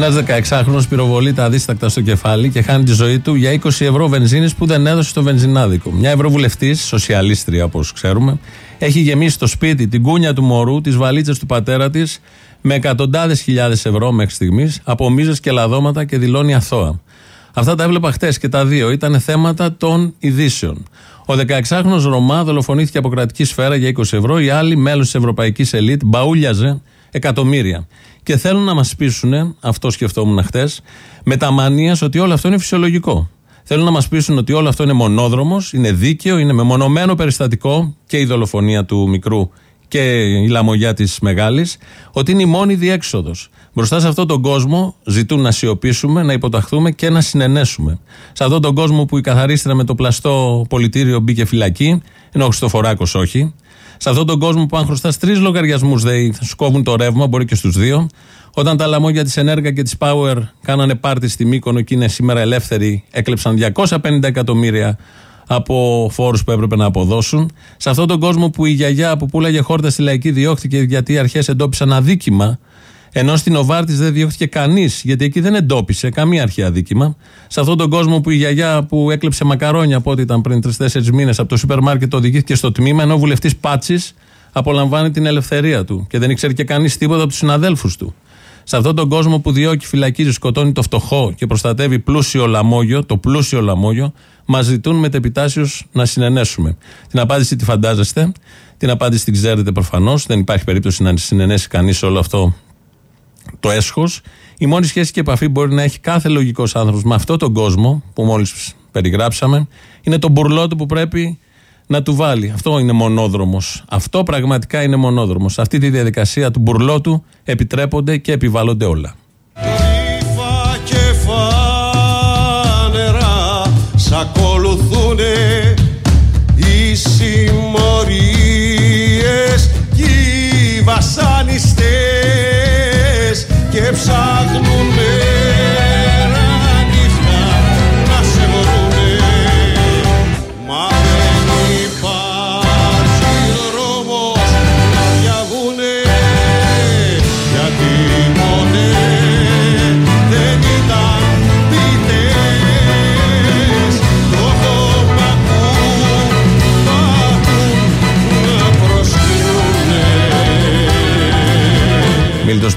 Ένα 16χρονο πυροβολεί τα αδίστακτα στο κεφάλι και χάνει τη ζωή του για 20 ευρώ βενζίνης που δεν έδωσε στο βενζινάδικο. Μια ευρωβουλευτής, σοσιαλίστρια όπως ξέρουμε, έχει γεμίσει το σπίτι την κούνια του μωρού, τις βαλίτσες του πατέρα της με εκατοντάδες χιλιάδες ευρώ μέχρι στιγμής από μίζες και λαδώματα και δηλώνει αθώα. Αυτά τα έβλεπα χτες και τα δύο. Ήταν θέματα των ειδήσεων. Ο 16χρονο Ρωμά δολοφονήθηκε από κρατική σφαίρα για 20 ευρώ. Η άλλη, μέλος της Ευρωπαϊκής Ελίτ, μπαούλιαζε εκατομμύρια. Και θέλουν να μας πείσουν, αυτό σκεφτόμουν χτες, με τα μανίας ότι όλο αυτό είναι φυσιολογικό. Θέλουν να μας πείσουν ότι όλο αυτό είναι μονόδρομος, είναι δίκαιο, είναι μεμονωμένο περιστατικό και η δολοφονία του μικρού και η λαμογιά της μεγάλης, ότι είναι η μόνη διέξοδος. Μπροστά σε αυτόν τον κόσμο ζητούν να σιωπήσουμε, να υποταχθούμε και να συνενέσουμε. Σε αυτόν τον κόσμο που η καθαρίστρα με το πλαστό πολιτήριο μπήκε φυλακή, ενώ ο Χριστοφοράκος όχι. Σε αυτόν τον κόσμο που αν χρωστάς τρεις λογαριασμούς ΔΕΗ θα σου κόβουν το ρεύμα, μπορεί και στους δύο. Όταν τα λαμόγια της Ενέργα και της Power κάνανε πάρτι στη Μύκονο και είναι σήμερα ελεύθεροι, έκλεψαν 250 εκατομμύρια από φόρους που έπρεπε να αποδώσουν. Σε αυτόν τον κόσμο που η γιαγιά που πουλάγε χόρτα στη λαϊκή διώχθηκε γιατί οι αρχές εντόπισαν αδίκημα, ενώ στην Οβάρτης δεν διώχθηκε κανείς, γιατί εκεί δεν εντόπισε καμία αρχή αδίκημα. Σε αυτόν τον κόσμο που η γιαγιά που έκλεψε μακαρόνια από ό,τι ήταν πριν τρει-τέσσερι μήνες από το σούπερ μάρκετ οδηγήθηκε στο τμήμα, ενώ ο βουλευτής Πάτσης απολαμβάνει την ελευθερία του και δεν ήξερε και κανείς τίποτα από τους συναδέλφους του. Σε αυτόν τον κόσμο που διώκει, φυλακίζει, σκοτώνει το φτωχό και προστατεύει πλούσιο λαμόγιο, το πλούσιο λαμόγιο, μας ζητούν μετεπιτάσεως να συνενέσουμε. Την απάντηση τη φαντάζεστε, την απάντηση την ξέρετε προφανώς. Δεν υπάρχει περίπτωση να συνενέσει κανείς όλο αυτό το έσχος. Η μόνη σχέση και επαφή μπορεί να έχει κάθε λογικός άνθρωπος με αυτόν τον κόσμο που μόλις περιγράψαμε, είναι το μπουρλό του που πρέπει να του βάλει. Αυτό είναι μονόδρομος. Αυτό πραγματικά είναι μονόδρομος. Σε αυτή τη διαδικασία του μπουρλότου επιτρέπονται και επιβάλλονται όλα. Κρύφα και φανερά σ' ακολουθούνε οι συμμορίες κι οι βασανιστές και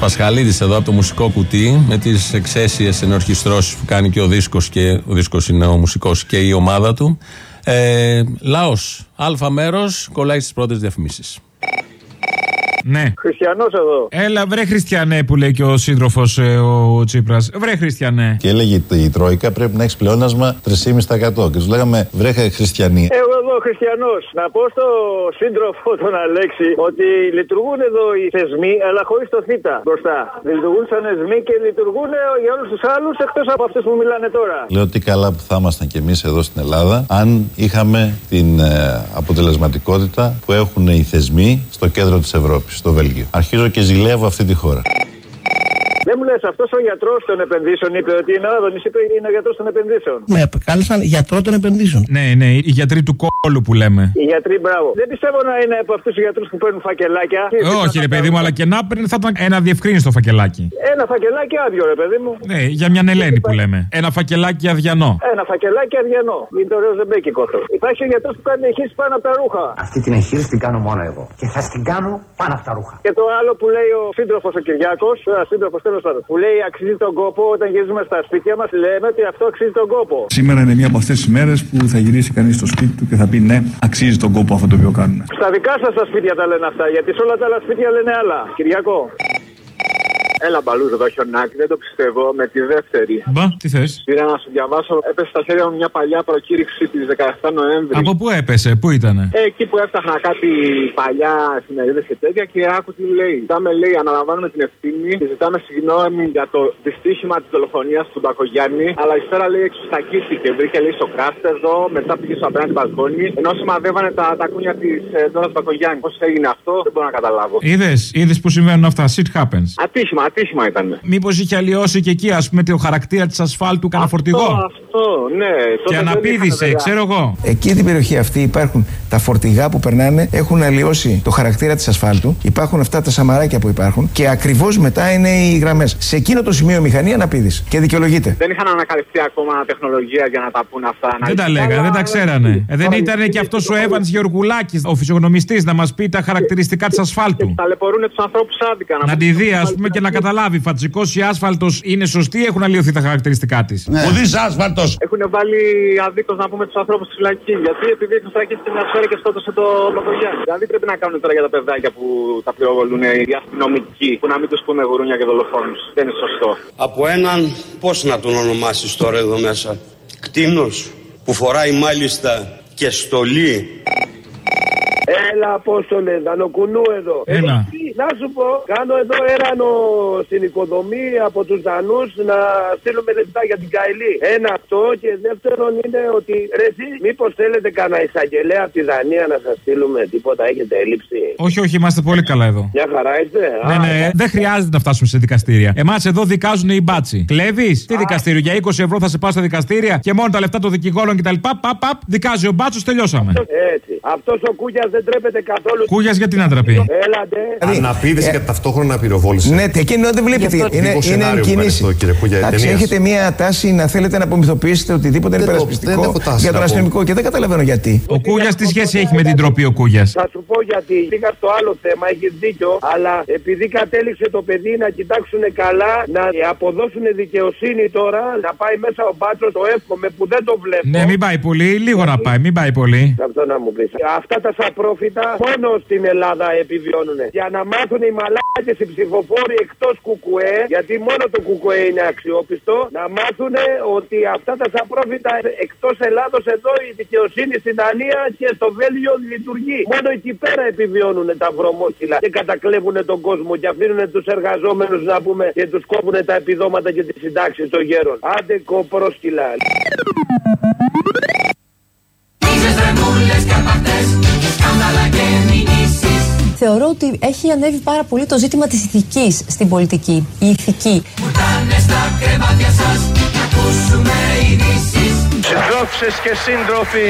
Πασχαλίδης εδώ από το μουσικό κουτί με τις εξαίσιες ενορχιστρώσεις που κάνει και ο δίσκος και ο δίσκος είναι ο μουσικός και η ομάδα του. Ε, Λαός. Α μέρος κολλάει στις πρώτες διαφημίσεις. Ναι. Χριστιανός εδώ. Έλα, βρε Χριστιανέ που λέει και ο σύντροφος ε, ο Τσίπρας. Βρε Χριστιανέ. Και έλεγε η Τρόικα πρέπει να έχεις πλεόνασμα 3,5%. Και τους λέγαμε βρε Χριστιανοί. Εγώ εδώ Χριστιανός. Να πω στο σύντροφο τον Αλέξη ότι λειτουργούν εδώ οι θεσμοί, αλλά χωρίς το θ μπροστά. Λειτουργούν σαν θεσμοί και λειτουργούν για όλους τους άλλους εκτός από αυτούς που μιλάνε τώρα. Λέω τι καλά που θα ήμασταν κι εμείς εδώ στην Ελλάδα αν είχαμε την ε, αποτελεσματικότητα που έχουν οι θεσμοί στο κέντρο της Ευρώπης στο Βέλγιο. Αρχίζω και ζηλεύω αυτή τη χώρα. Δεν μου λες, αυτός ο γιατρός των επενδύσεων είπε ότι είναι Άδωνη, είπε είναι ο γιατρός των επενδύσεων. Με κάλεσαν γιατρό των επενδύσεων. Ναι, ναι, οι γιατροί του κόλου που λέμε. Οι γιατροί, μπράβο. Δεν πιστεύω να είναι από αυτούς τους γιατρούς που παίρνουν φακελάκια. Ε, όχι, ρε παιδί μου, αλλά και να παίρνει θα ήταν ένα διευκρίνηστο φακελάκι. Ένα φακελάκι άδειο, ρε παιδί μου. Ναι, για μια Ελένη που λέμε. Ένα φακελάκι αδιανό. Ένα φακελάκι αδιανό. Μην το ρέω ζεμπέκικο. Υπάρχει ο γιατρός που κάνει εγχείρηση πάνω από τα ρούχα. Αυτή την εγχείρηση την κάνω μόνο εγώ. Και θα την κάνω πάνω από τα ρούχα. Και το άλλο που λέει ο σύντροφος ο Κυριάκος, ένα σύντροφος τέλος πάντων, που λέει αξίζει τον κόπο όταν γυρίζουμε στα σπίτια μας, λέμε ότι αυτό αξίζει τον κόπο. Σήμερα είναι μία από αυτές τις μέρες που θα γυρίσει κανείς στο σπίτι του και θα πει ναι, αξίζει τον κόπο αυτό το οποίο κάνουμε. Στα δικά σας τα σπίτια τα λένε αυτά, γιατί σε όλα τα άλλα σπίτια λένε άλλα. Κυριακό. Έλα μπαλούζο εδώ χιονάκι, δεν το πιστεύω με τη δεύτερη. Μπα, τι θες; Πήρα να σου διαβάσω, έπεσε στα χέρια μου μια παλιά προκήρυξη της 17 Νοέμβρη. Από πού έπεσε, πού ήτανε; Ε, εκεί που έφταχνα κάτι παλιά εφημερίδε και τέτοια και άκου τι λέει. Ζητάμε, λέει, αναλαμβάνουμε την ευθύνη και ζητάμε συγγνώμη για το δυστύχημα της δολοφονίας του Μπακογιάννη. Αλλά ύστερα λέει εξουστακίστηκε. Βρήκε λέει στο κράστεδο, μετά πήγε στο απέναντι μπαλκόνι. Ενώ σημαδεύανε τα, τα κούνια της ε, Ντόρα Μπακογιάννη. Πώς έγινε αυτό, δεν μπορώ να καταλάβω. Είδες, είδες που συμβαίνουν αυτά. Shit happens. Ατύχημα, ατύχημα ήταν. Μήπως είχε αλλοιώσει και εκεί, ας πούμε, το χαρακτήρα της ασφάλτου κανένα φορτηγό; Αυτό, ναι. Και αναπήδησε, ξέρω εγώ. Εκεί την περιοχή αυτή υπάρχουν τα φορτηγά που περνάνε, έχουν αλλοιώσει το χαρακτήρα της ασφάλτου, υπάρχουν αυτά τα σαμαράκια που υπάρχουν και ακριβώς μετά είναι οι γραμμές. Σε εκείνο το σημείο η μηχανή αναπήδησε και δικαιολογείται. Δεν είχαν ανακαλυφθεί ακόμα τεχνολογία για να τα πούν αυτά. Δεν τα λέγανε, δεν τα ξέρανε. Ε, δεν ήταν και αυτός ο Εύαν Γεωργουλάκης, ο φυσιογνωμιστής, να μας πει τα χαρακτηριστικά της ασφάλτου. Ταλαιπωρούν τους ανθρώπους άδικα. Να τη δει, ας πούμε, και να καταλάβει. Φατσικό ή άσφαλτος είναι σωστή, έχουν αλλοιωθεί τα χαρακτηριστικά της. Ναι. Ουδή άσφαλτος. Έχουν βάλει αδίκως να πούμε τους ανθρώπους στη φυλακή. Γιατί επειδή του τρακίστηκε μια σφαίρα και σκότωσε το Λογογιάννη. Δηλαδή πρέπει να κάνουν τώρα για τα παιδάκια που τα πυροβολούν οι αστυνομικοί. Που να μην τους πούνε γουρούνια και δολοφόνους. Δεν είναι σωστό. Από έναν, πώς να τον ονομάσεις τώρα εδώ μέσα, κτίνος που φοράει μάλιστα και στολή. Έλα, Απόστολε, Δανοκουνού εδώ. Έλα. Ε, να σου πω, κάνω εδώ έρανο στην οικοδομή από τους Δανούς να στείλουμε λεφτά για την Καηλή. Ένα αυτό και δεύτερον είναι ότι ρε, εσύ, μήπως θέλετε κανένα εισαγγελέα από τη Δανία να σας στείλουμε τίποτα, έχετε έλλειψη; Όχι, όχι, είμαστε πολύ καλά εδώ. Μια χαρά είστε. Ναι, Α, ναι, δεν χρειάζεται να φτάσουμε σε δικαστήρια. Εμάς εδώ δικάζουν οι μπάτσι. Κλέβεις, τι δικαστήριο, για 20 ευρώ θα σε πάω στα δικαστήρια και μόνο τα λεφτά των δικηγόρων κτλ. Παπ, παπ, παπ, δικάζει ο μπάτσος, τελειώσαμε. Έτσι. Αυτός ο Κούγιας δεν τρέπεται καθόλου. Κούγιας γιατί να τραπεί. Έλατε. Αναπήδηση και ταυτόχρονα πυροβόληση. Ναι, τε, εκείνο δεν βλέπετε. Γι' αυτό Είναι, τυπικό είναι σενάριο που Ε, κίνηση. κάνει αυτό, κύριε Κούγια, η Εντάξει, ταινίας έχετε μία τάση να θέλετε να απομυθοποιήσετε οτιδήποτε είναι Δεν το- υπερασπιστικό δεν έχω τάση για τον να πω. αστυνομικό και δεν καταλαβαίνω γιατί. Ο Κούγιας τι σχέση έχει με την τροπή ο Κούγιας; Θα σου πω γιατί. Πήγα στο άλλο θέμα, έχεις δίκιο. Αλλά επειδή κατέληξε το παιδί να κοιτάξουν καλά, να αποδώσουν δικαιοσύνη τώρα, να πάει μέσα ο μπάτσος, το εύχομαι που δεν το βλέπω. Ναι, μην πάει πολύ, λίγο να πάει, μην πάει πολύ. Αυτό να μου πεις. Αυτά τα σαπρόφητα μόνο στην Ελλάδα επιβιώνουν. Για να μάθουν οι μαλάκες οι ψηφοφόροι εκτός κουκουέ, γιατί μόνο το κουκουέ είναι αξιόπιστο, να μάθουν ότι αυτά τα σαπρόφητα εκτός Ελλάδος εδώ η δικαιοσύνη στην Δανία και στο Βέλγιο λειτουργεί. Μόνο εκεί πέρα επιβιώνουν τα βρωμόκυλα και κατακλέβουν τον κόσμο και αφήνουν τους εργαζόμενους να πούμε και τους κόβουν τα επιδόματα και τις συντάξεις των γέρων. Άντε κοπρόσκυλα. Θεωρώ ότι έχει ανέβει πάρα πολύ το ζήτημα της ηθικής στην πολιτική. Η ηθική. Συντρόφισσες και σύντροφοι,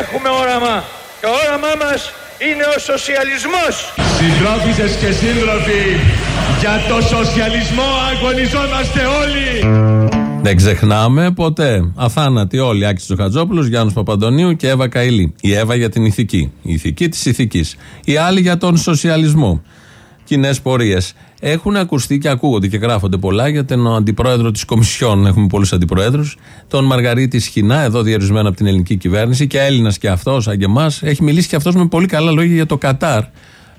έχουμε όραμα. Και το όραμά μας είναι ο σοσιαλισμός. Συντρόφισσες και σύντροφοι, για το σοσιαλισμό αγωνιζόμαστε όλοι. Δεν ξεχνάμε ποτέ. Αθάνατοι όλοι. Άκης Τζοχατζόπουλο, Γιάννου Παπαντονίου και Εύα Καηλή. Η Εύα για την ηθική. Η ηθική της ηθικής. Η άλλη για τον σοσιαλισμό. Κοινέ πορείες. Έχουν ακουστεί και ακούγονται και γράφονται πολλά για τον αντιπρόεδρο της Κομισιόν. Έχουμε πολλούς αντιπροέδρου. Τον Μαργαρίτη Σχοινά, εδώ διορισμένο από την ελληνική κυβέρνηση και Έλληνας και αυτός, σαν και εμάς. Έχει μιλήσει και αυτός με πολύ καλά λόγια για το Κατάρ.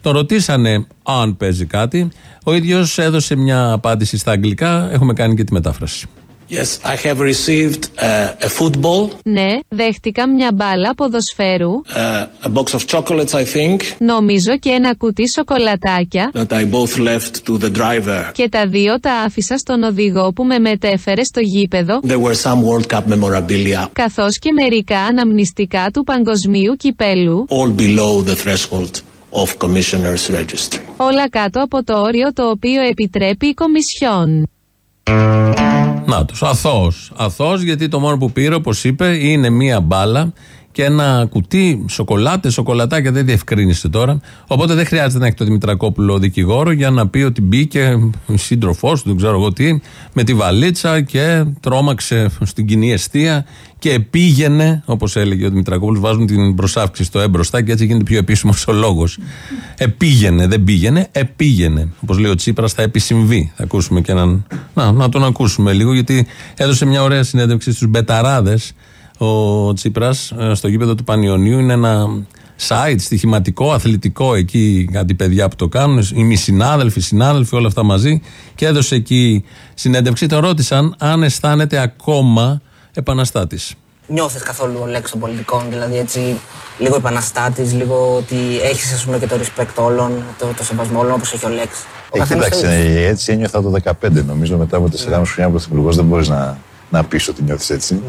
Τον ρωτήσανε αν παίζει κάτι. Ο ίδιος έδωσε μια απάντηση στα αγγλικά. Έχουμε κάνει και τη μετάφραση. Yes, I have received uh, a football, Ναι, δέχτηκα μια μπάλα ποδοσφαίρου. uh, a box of chocolates, I think, Νομίζω και ένα κουτί σοκολατάκια. that I both left to the driver. Και τα δύο τα άφησα στον οδηγό που με μετέφερε στο γήπεδο. There were some World Cup memorabilia, Καθώς και μερικά αναμνηστικά του παγκοσμίου κυπέλου. all below the threshold of Commissioner's Registry. Όλα κάτω από το όριο το οποίο επιτρέπει η Κομισιόν. Να τους. Αθώος. Αθώος γιατί το μόνο που πήρε, όπως είπε, είναι μία μπάλα και ένα κουτί σοκολάτε, σοκολατάκια. Δεν διευκρίνησε τώρα. Οπότε δεν χρειάζεται να έχει το Δημητρακόπουλο δικηγόρο για να πει ότι μπήκε η σύντροφός του, δεν ξέρω εγώ τι, με τη βαλίτσα και τρόμαξε στην κοινή αιστεία και πήγαινε, όπως έλεγε ο Δημητρακόπουλος, βάζουν την προσάυξη στο έμπροστα και έτσι γίνεται πιο επίσημος ο λόγος. Επήγαινε, δεν πήγαινε, επήγαινε. Όπως λέει ο Τσίπρας, θα επισυμβεί. Θα ακούσουμε και έναν. Να, να τον ακούσουμε λίγο, γιατί έδωσε μια ωραία συνέντευξη στους Μπεταράδες ο Τσίπρας στο γήπεδο του Πανιωνίου. Είναι ένα site στοιχηματικό, αθλητικό εκεί, κάτι παιδιά που το κάνουν. Οι συνάδελφοι, συνάδελφοι, όλα αυτά μαζί. Και έδωσε εκεί συνέντευξη. Τον ρώτησαν αν αισθάνεται ακόμα επαναστάτης. Νιώθεις καθόλου ο λέξης των πολιτικών, δηλαδή έτσι λίγο επαναστάτης, λίγο ότι έχεις ας πούμε και το respect όλων, το, το σεβασμό όλων όπως έχει ο λέξης. Ε, κοίταξε, ε, έτσι ένιωθα το 2015 νομίζω μετά από 4,5 χρόνια πρωθυπουργό. Δεν μπορείς να, να πεις ότι νιώθεις έτσι.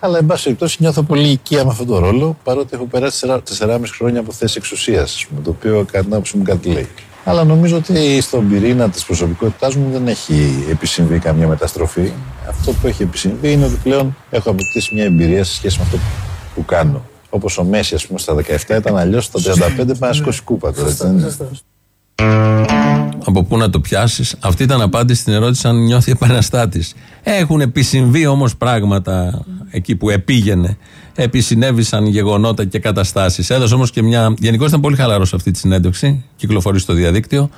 Αλλά εν πάση περιπτώσει νιώθω πολύ οικία με αυτόν τον ρόλο παρότι έχω περάσει 4,5 χρόνια από θέση εξουσίας, το οποίο κατά την άποψή μου κάτι λέει. Αλλά νομίζω ότι στον πυρήνα της προσωπικότητάς μου δεν έχει επισυμβεί καμία μεταστροφή. Αυτό που έχει επισυμβεί είναι ότι πλέον έχω αποκτήσει μια εμπειρία σε σχέση με αυτό που κάνω. Όπως ο Μέση, ας πούμε, στα 17 ήταν αλλιώς, στα 35 πάει να σηκώσει κούπα τώρα. Έτσι δεν είναι; Από πού να το πιάσεις; Αυτή ήταν απάντηση στην ερώτηση αν νιώθει επαναστάτης. Έχουν επισυμβεί όμως πράγματα εκεί που επήγαινε. Επισυνέβησαν γεγονότα και καταστάσεις. Έδωσε όμως και μια. Γενικώς ήταν πολύ χαλαρός σε αυτή τη συνέντευξη. Κυκλοφορεί στο διαδίκτυο.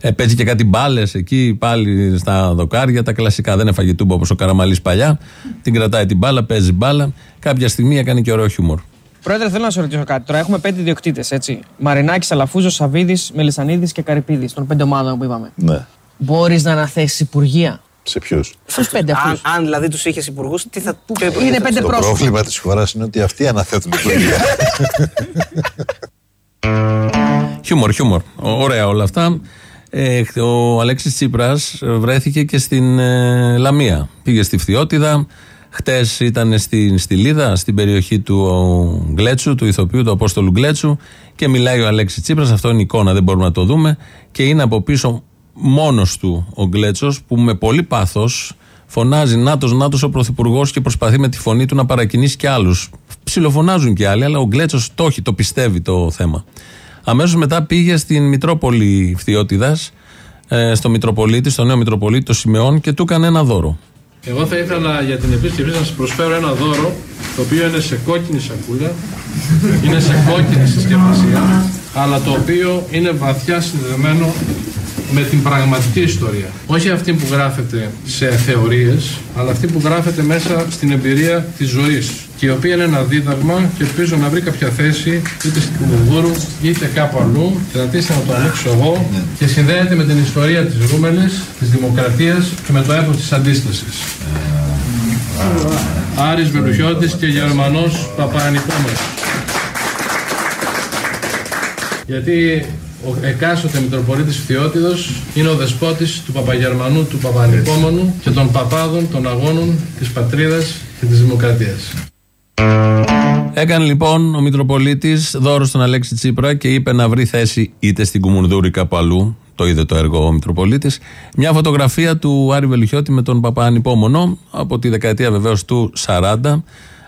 Ε, παίζει και κάτι μπάλες εκεί πάλι στα δοκάρια. Τα κλασικά δεν έφαγε τούμπα όπως ο Καραμαλής παλιά. Την κρατάει την μπάλα, παίζει μπάλα. Κάποια στιγμή έκανε και ωραίο χιούμορ. Πρόεδρε, θέλω να σε ρωτήσω κάτι. Τώρα έχουμε πέντε ιδιοκτήτες, έτσι. Μαρινάκης, Αλαφούζος, Σαββίδης, Μελισανίδης και Καρυπίδης, των πέντε ομάδων που είπαμε. Ναι. Μπορείς να αναθέσεις υπουργεία; Σε ποιους; Στους πέντε αυτούς. Αν, αν δηλαδή τους είχες υπουργούς, τι θα... ποιο υπουργείο Είναι θα- πέντε Το πρόσωπα. πρόβλημα της χώρας είναι ότι αυτοί αναθέτουν την υπουργεία. Χιούμορ, χιούμορ. Ω- Ωραία όλα αυτά. Ε, ο Αλέξης Τσίπρας βρέθηκε και στην ε, Λαμία. Πήγε στη Φθιώτιδα. Χτες ήταν στην Στυλίδα, στην περιοχή του ο, Γκλέτσου, του ηθοποιού, του Απόστολου Γκλέτσου. Και μιλάει ο Αλέξης Τσίπρας. Αυτό είναι εικόνα, δεν μπορούμε να το δούμε. Και είναι από πίσω μόνος του ο Γκλέτσος, που με πολύ πάθος φωνάζει Νάτος, Νάτος ο Πρωθυπουργός και προσπαθεί με τη φωνή του να παρακινήσει και άλλους. Ψιλοφωνάζουν και άλλοι, αλλά ο Γκλέτσος το έχει, το πιστεύει το θέμα. Αμέσως μετά πήγε στην Μητρόπολη Φθιώτιδας, στο Μητροπολίτη, στο νέο Μητροπολίτη, το Σιμεών και του έκανε ένα δώρο. Εγώ θα ήθελα για την επίσκεψή να σας προσφέρω ένα δώρο το οποίο είναι σε κόκκινη σακούλα, είναι σε κόκκινη συσκευασία, αλλά το οποίο είναι βαθιά συνδεδεμένο με την πραγματική ιστορία. Όχι αυτή που γράφεται σε θεωρίες, αλλά αυτή που γράφεται μέσα στην εμπειρία της ζωής και η οποία είναι ένα δίδαγμα και ελπίζω να βρει κάποια θέση είτε στην Κουμουνδούρου είτε κάπου αλλού και να τύχει να το ανοίξω εγώ και συνδέεται με την ιστορία της Ρούμελης, της Δημοκρατίας και με το έπος της αντίστασης. Άρης Βελουχιώτης και Γερμανός Παπανικόμερος. Γιατί ο εκάστοτε Μητροπολίτης Φθιώτιδος είναι ο δεσπότης του Παπαγερμανού, του Παπανικόμονου και των παπάδων των αγώνων της πατρίδας και της δημοκρατίας. Έκανε λοιπόν ο Μητροπολίτης δώρο στον Αλέξη Τσίπρα και είπε να βρει θέση είτε στην Κουμουνδούρη κάπου αλλού. Το είδε το έργο ο Μητροπολίτης. Μια φωτογραφία του Άρη Βελουχιώτη με τον Παπά Ανυπόμονο από τη δεκαετία βεβαίως του 40.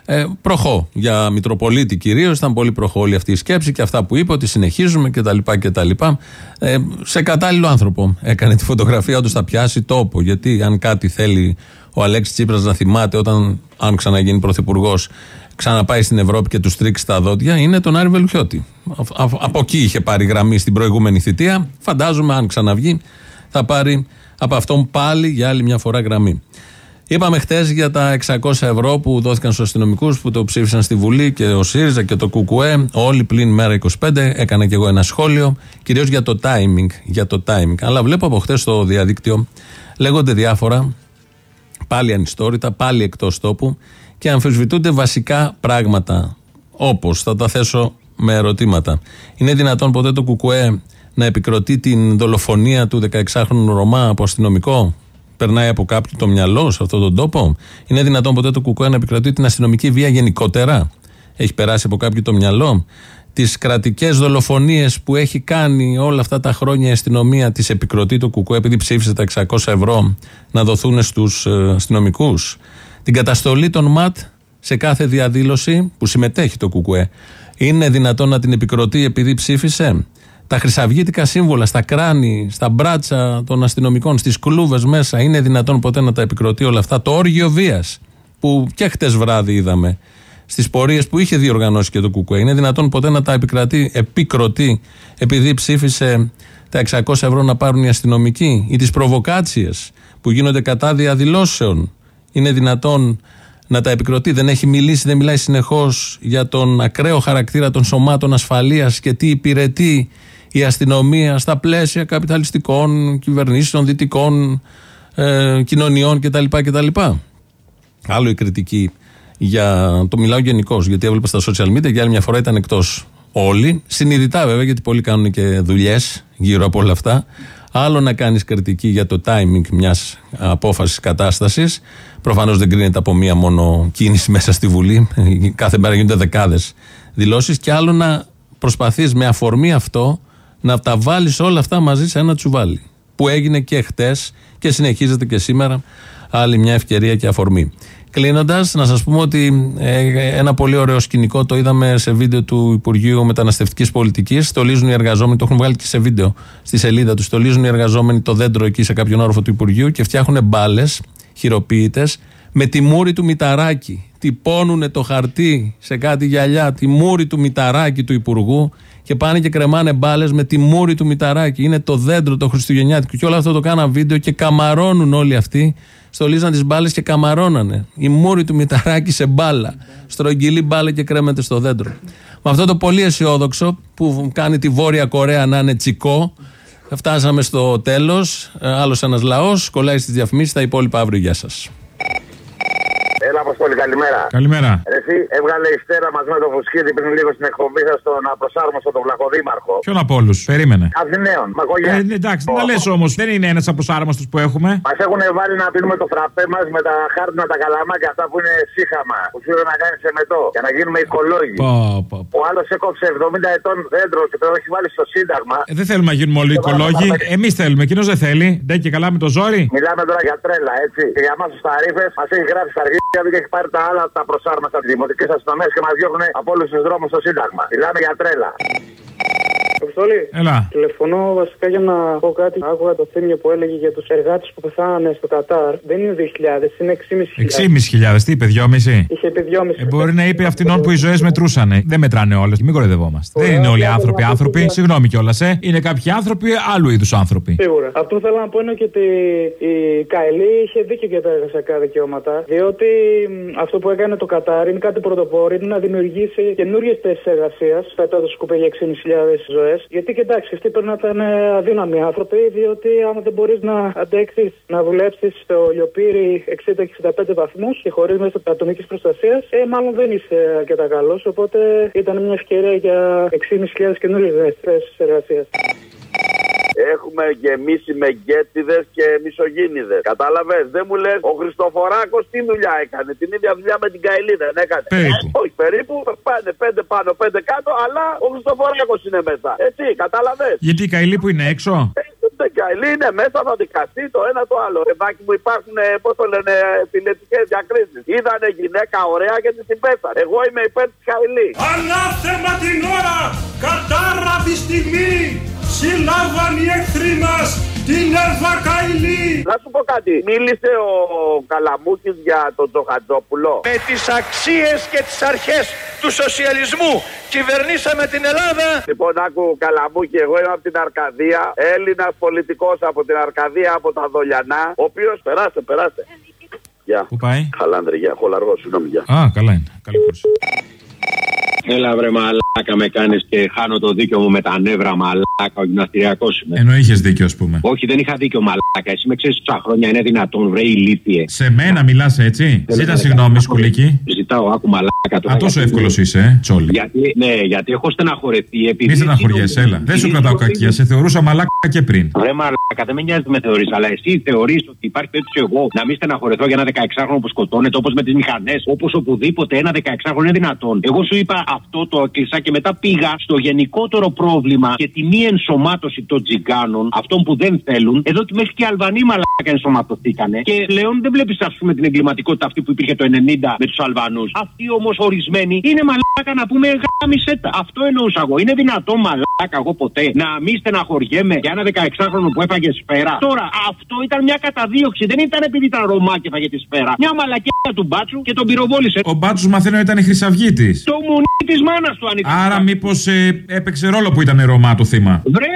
Ε, προχώ για Μητροπολίτη κυρίως. Ήταν πολύ προχώ όλη αυτή η σκέψη και αυτά που είπε ότι συνεχίζουμε κτλ. κτλ. Ε, σε κατάλληλο άνθρωπο έκανε τη φωτογραφία, όντως θα πιάσει τόπο. Γιατί αν κάτι θέλει ο Αλέξης Τσίπρας να θυμάται όταν, αν ξαναγίνει πρωθυπουργός, ξαναπάει στην Ευρώπη και τους τρίξει τα δόντια, είναι τον Άρη Βελουχιώτη. Α- α- από εκεί είχε πάρει γραμμή στην προηγούμενη θητεία. Φαντάζομαι, αν ξαναβγεί, θα θα πάρει από αυτόν πάλι για άλλη μια φορά γραμμή. Είπαμε χτες για τα 600 ευρώ που δόθηκαν στους αστυνομικούς που το ψήφισαν στη Βουλή και ο ΣΥΡΙΖΑ και το ΚΚΕ. Όλοι πλην μέρα 25. Έκανα και εγώ ένα σχόλιο, κυρίως για το timing. Για το timing. Αλλά βλέπω από χτες στο διαδίκτυο λέγονται διάφορα, πάλι ανιστόρητα, πάλι εκτός τόπου και αμφισβητούνται βασικά πράγματα. Όπως θα τα θέσω με ερωτήματα. Είναι δυνατόν ποτέ το ΚΚΕ να επικροτεί την δολοφονία του 16χρονου Ρωμά από αστυνομικό; Περνάει από κάποιον το μυαλό σε αυτόν τον τόπο; Είναι δυνατόν ποτέ το ΚΚΕ να επικρατεί την αστυνομική βία γενικότερα; Έχει περάσει από κάποιον το μυαλό; Τις κρατικές δολοφονίες που έχει κάνει όλα αυτά τα χρόνια η αστυνομία, τι επικροτεί το ΚΚΕ επειδή ψήφισε τα 600 ευρώ να δοθούν στους αστυνομικούς. Την καταστολή των ΜΑΤ σε κάθε διαδήλωση που συμμετέχει το ΚΚΕ. Είναι δυνατόν να την επικροτεί επειδή ψήφισε. Τα χρυσαυγήτικα σύμβολα στα κράνη, στα μπράτσα των αστυνομικών, στις κλούβες μέσα, είναι δυνατόν ποτέ να τα επικροτεί όλα αυτά. Το όργιο βίας που και χτες βράδυ είδαμε στις πορείες που είχε διοργανώσει και το ΚΚΕ. Είναι δυνατόν ποτέ να τα επικρατεί, επικροτεί επειδή ψήφισε τα 600 ευρώ να πάρουν οι αστυνομικοί ή τις προβοκάτσιες που γίνονται κατά διαδηλώσεων. Είναι δυνατόν να τα επικροτεί. Δεν έχει μιλήσει, δεν μιλάει συνεχώς για τον ακραίο χαρακτήρα των σωμάτων ασφαλείας και τι υπηρετεί η αστυνομία στα πλαίσια καπιταλιστικών κυβερνήσεων, δυτικών ε, κοινωνιών κτλ. κτλ. Άλλο η κριτική για. Το μιλάω γενικώς, γιατί έβλεπα στα social media και άλλη μια φορά ήταν εκτός όλοι. Συνειδητά βέβαια, γιατί πολλοί κάνουν και δουλειές γύρω από όλα αυτά. Άλλο να κάνεις κριτική για το timing μιας απόφασης κατάστασης. Προφανώς δεν κρίνεται από μία μόνο κίνηση μέσα στη Βουλή. Κάθε μέρα γίνονται δεκάδες δηλώσεις. Και άλλο να προσπαθείς με αφορμή αυτό να τα βάλεις όλα αυτά μαζί σε ένα τσουβάλι. Που έγινε και χτες και συνεχίζεται και σήμερα. Άλλη μια ευκαιρία και αφορμή. Κλείνοντας, να σας πούμε ότι ε, ένα πολύ ωραίο σκηνικό το είδαμε σε βίντεο του Υπουργείου Μεταναστευτικής Πολιτικής. Στολίζουν οι εργαζόμενοι, το έχουν βγάλει και σε βίντεο στη σελίδα τους. Στολίζουν οι εργαζόμενοι το δέντρο εκεί σε κάποιον όροφο του Υπουργείου και φτιάχνουν μπάλες χειροποίητες με τη μούρη του Μηταράκη. Τυπώνουν το χαρτί σε κάτι γυαλιά, τη μούρη του Μηταράκη του Υπουργού και πάνε και κρεμάνε μπάλες με τη μούρη του Μηταράκη. Είναι το δέντρο το Χριστουγεννιάτικο. Και όλο αυτό το κάναν βίντεο και καμαρώνουν όλοι αυτοί. Στολίζαν τις μπάλες και καμαρώνανε. Η μούρη του Μηταράκη σε μπάλα. Στρογγυλή μπάλα και κρέμεται στο δέντρο. Με αυτό το πολύ αισιόδοξο που κάνει τη Βόρεια Κορέα να είναι τσικό, φτάσαμε στο τέλος. Άλλος ένας λαός κολλάει στις διαφημίσεις. Τα υπόλοιπα αύριο. Γεια σας. Έλα, Αποστόλη, καλημέρα. Καλημέρα. Εσύ έβγαλε η στέρα μαζί με τον Φουσκίδη πριν λίγο στην εκπομπή σα στο να προσάρμοσω τον Βλαχοδήμαρχο. Ποιον από όλους, περίμενε. Αθηναίων, Μαγωγιά. Ε, εντάξει, δεν τα λες όμως, δεν είναι ένας από τους άρμαστου που έχουμε. Μας έχουν βάλει να πίνουμε το φραπέ μας με τα χάρτινα τα καλαμάκια αυτά που είναι σύχαμα. Που σου να κάνεις σε μετό για να γίνουμε οικολόγοι. Πω, πω. Ο άλλος έκοψε 70 ετών δέντρος και το έχει βάλει στο Σύνταγμα. Ε, δεν θέλουμε να γίνουμε όλοι οικολόγοι. Εμείς θέλουμε, εκείνος δεν θέλει. Δεν και καλά με το ζόρι. Μιλάμε τώρα για τρέλα, έτσι. Και για εμά τους ταρήφε μας έχει γράψει στα αρχίδια του και έχει πάρει τα άλλα τα προσάρμαστα τη δημοτική αστυνομία και μας διώχνουν από όλους τους δρόμους στο Σύνταγμα. Μιλάμε για τρέλα. Αποστολή. Έλα. Τηλεφωνώ βασικά για να πω κάτι. Άκουγα το θύμιο που έλεγε για τους εργάτες που πεθάνανε στο Κατάρ. Δεν είναι 2.000, είναι 6.500. 6.500, τι είπε, 2,5. Είχε πει 2,5. Ε, μπορεί να είπε αυτινών που οι ζωές μετρούσαν. Δεν μετράνε όλες. Μην κοροϊδευόμαστε. Δεν είναι όλοι άνθρωποι άνθρωποι. Συγγνώμη κιόλας, ε. Είναι κάποιοι άνθρωποι άλλου είδους άνθρωποι. Σίγουρα. Αυτό θέλω να πω είναι και ότι η Καηλή είχε δίκιο για τα εργασιακά δικαιώματα. Διότι μ, αυτό που έκανε το Κατάρ είναι κάτι πρωτοπόρο, είναι να δημιουργήσει καινούριες θέσεις εργασίας. Πετώντα σκούπε για 6.500 ζωές. Γιατί και εντάξει, αυτοί πρέπει να ήταν αδύναμοι άνθρωποι, διότι άμα δεν μπορείς να αντέξεις να δουλέψεις στο λιοπύρι 60-65 βαθμούς και χωρίς μέσα ατομικής προστασίας, ε, μάλλον δεν είσαι αρκετά καλός. Οπότε ήταν μια ευκαιρία για 6.500 καινούριες θέσει εργασίας. Έχουμε γεμίσει με γκέτιδες και μισογίνιδε. Κατάλαβες, δεν μου λες, ο Χριστοφοράκος τι δουλειά έκανε; Την ίδια δουλειά με την Καηλή δεν έκανε. Περίπου. Όχι, περίπου πάνε πέντε πάνω, πέντε κάτω, αλλά ο Χριστοφοράκος είναι μέσα. Έτσι, κατάλαβες; Γιατί η Καηλή που είναι έξω; Δεν Καηλή είναι μέσα, θα δικαστεί το ένα το άλλο. Ρεβάκι μου υπάρχουν, πώς το λένε, επιλεκτικέ διακρίσεις. Είδανε γυναίκα ωραία και τη την πέσανε. Εγώ είμαι υπέρ της Καηλής. Ανάθεμα την ώρα, κατάραβη στιγμή, συλλάβαν οι εχθροί μας Στην Αλφακαϊλή. Να σου πω κάτι. Μίλησε ο Καλαμούκης για τον Τζοχατζόπουλο. Με τις αξίες και τις αρχές του σοσιαλισμού κυβερνήσαμε την Ελλάδα. Λοιπόν, άκου Καλαμούκη, εγώ είμαι από την Αρκαδία. Έλληνας πολιτικός από την Αρκαδία, από τα Δολιανά. Ο οποίο. Περάστε, περάστε. Γεια. Πού πάει; Χαλάνδρη, γεια. Χολαργός, συγγνώμη, γεια. Α, καλά είναι. Καλή κούρση. Έλα βρε μαλάκα με κάνεις και χάνω το δίκιο μου με τα νεύρα μαλάκα. Ο γυμναστηριακός είμαι. Ενώ είχες δίκιο, ας πούμε. Όχι, δεν είχα δίκιο μαλάκα. Εσύ με ξέρεις τόσα χρόνια είναι δυνατόν, βρε ηλίθιε. Σε μένα μιλάς έτσι. Δεν Ζήτα είναι συγγνώμη, δεκαετία. σκουλίκι. Ζητάω, άκου μαλάκα τώρα. Α, τόσο γιατί- εύκολος είσαι, ε, τσόλι. Γιατί, ναι, γιατί έχω στεναχωρεθεί. Επειδή Μη στεναχωριέσαι, έλα. Δεν σου κρατάω κακία. Σε θεωρούσα μαλάκα και πριν. Βρε μαλάκα, δεν με νοιάζει τι με θεωρείς, αλλά εσύ θεωρείς ότι υπάρχει περίπτωση εγώ να μην στεναχωρεθώ για ένα 16χρονο που σκοτώνεται όπως με τις μηχανές, όπως οπουδήποτε ένα 16χρονο είναι δυνατόν. Εγώ σου είπα αυτό το έκλεισα και μετά πήγα στο γενικότερο πρόβλημα και τη μη ενσωμάτωση των τζιγκάνων, αυτών που δεν θέλουν. Εδώ ότι μέχρι και οι Αλβανοί μαλάκα ενσωματωθήκανε. Και πλέον δεν βλέπεις, ας πούμε, την εγκληματικότητα αυτή που υπήρχε το 90 με τους Αλβανούς. Αυτοί όμως ορισμένοι είναι μαλάκα να πούμε γάμισέτα. Αυτό εννοούσα εγώ. Είναι δυνατό μαλάκα εγώ ποτέ να μη στεναχωριέμαι για ένα 16χρονο που έφαγε σφαίρα. Τώρα αυτό ήταν μια καταδίωξη. Δεν ήταν επειδή ήταν Ρωμά και έφαγε τη σφαίρα. Μια μαλακία του μπάτσου και τον πυροβόλησε. Ο Μπάτσος μαθαίνω ήταν χρυσαυγήτης. Το μουνί της μάνας του ανοιχτό. Άρα μήπως έπαιξε ρόλο που ήταν Ρωμά το θύμα; Βρε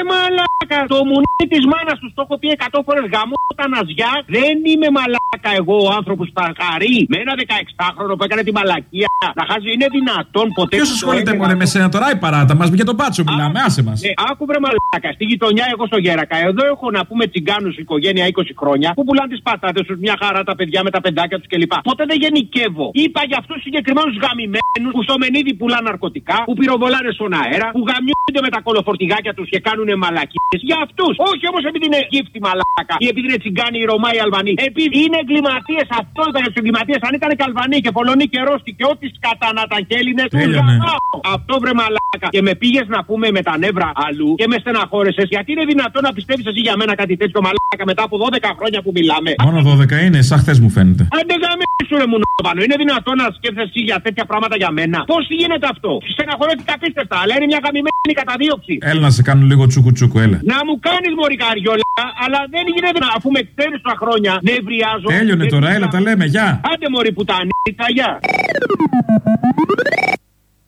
μαλάκα, το μουνί της μάνας τους το έχω πει 100 φορές γάμο τα ναζιά. Δεν είμαι μαλάκα εγώ ο άνθρωπος που θα χαρεί με ένα 16χρονο που έκανε τη μαλακία. Να χάζει είναι δυνατόν ποτέ. Ποιος που το ασχολείται έκανα. μόνο με σένα τώρα, η παράτα μας για τον Μπάτσο μιλάμε, άσε μας. Ναι, άκου βρε μαλάκα. Στη γειτονιά, εγώ στο Γέρακα. Εδώ έχω να πούμε τσιγκάνους οικογένεια 20 χρόνια που πουλάνε τις πατάτες τους, μια χαρά τα παιδιά με τα πεντάκια τους κλπ. Ποτέ δεν γενικεύω. Είπα για αυτούς συγκεκριμένους γαμημένους που στο μενίδι πουλάνε ναρκωτικά, που πυροβολάνε στον αέρα, που γαμιούνται με τα κολοφορτηγάκια τους και κάνουν μαλακίες. Για αυτούς. Όχι όμως επειδή είναι γύφτη μαλάκα ή επειδή είναι τσιγκάνοι οι Ρωμά οι Αλβανοί. Επειδή είναι εγκληματίες. Αυτό ήταν για του εγκληματίες. Αν ήταν και Αλβανοί και Πολωνοί και Ρώσοι και ό,τι σκατά να ήταν και Έλληνες. του Τέλειωνε. γαμάω. Αυτό βρε μαλάκα. Και με πήγες να πούμε με τα νεύρα αλλού και με στεναχώρεσες. Γιατί είναι δυνατόν να πιστεύεις εσύ για μένα κάτι τέτοιο μαλάκα μετά από 12 χρόνια που μιλάμε; Μόνο 12 είναι, σαν χθες μου φαίνεται. Άντε γαμίσου ρε μουνόπανο. Είναι δυνατόν να σκέφτεσαι εσύ για τέτοια πράγματα για μένα; Πώς γίνεται αυτό; Στεναχωρέθηκα απίστευτα, αλλά είναι μια γαμημένη καταδίωξη. Έλα να σε κάνω λίγο τσούκου τσούκου, έλα. Να μου κάνεις μωρή καριόλα, αλλά δεν γίνεται να αφού με ξέρεις τα χρόνια νευριάζω. Τέλειωνε τώρα, έλα, τα λέμε, γεια. Άντε μωρή που τα ανήκει, γεια.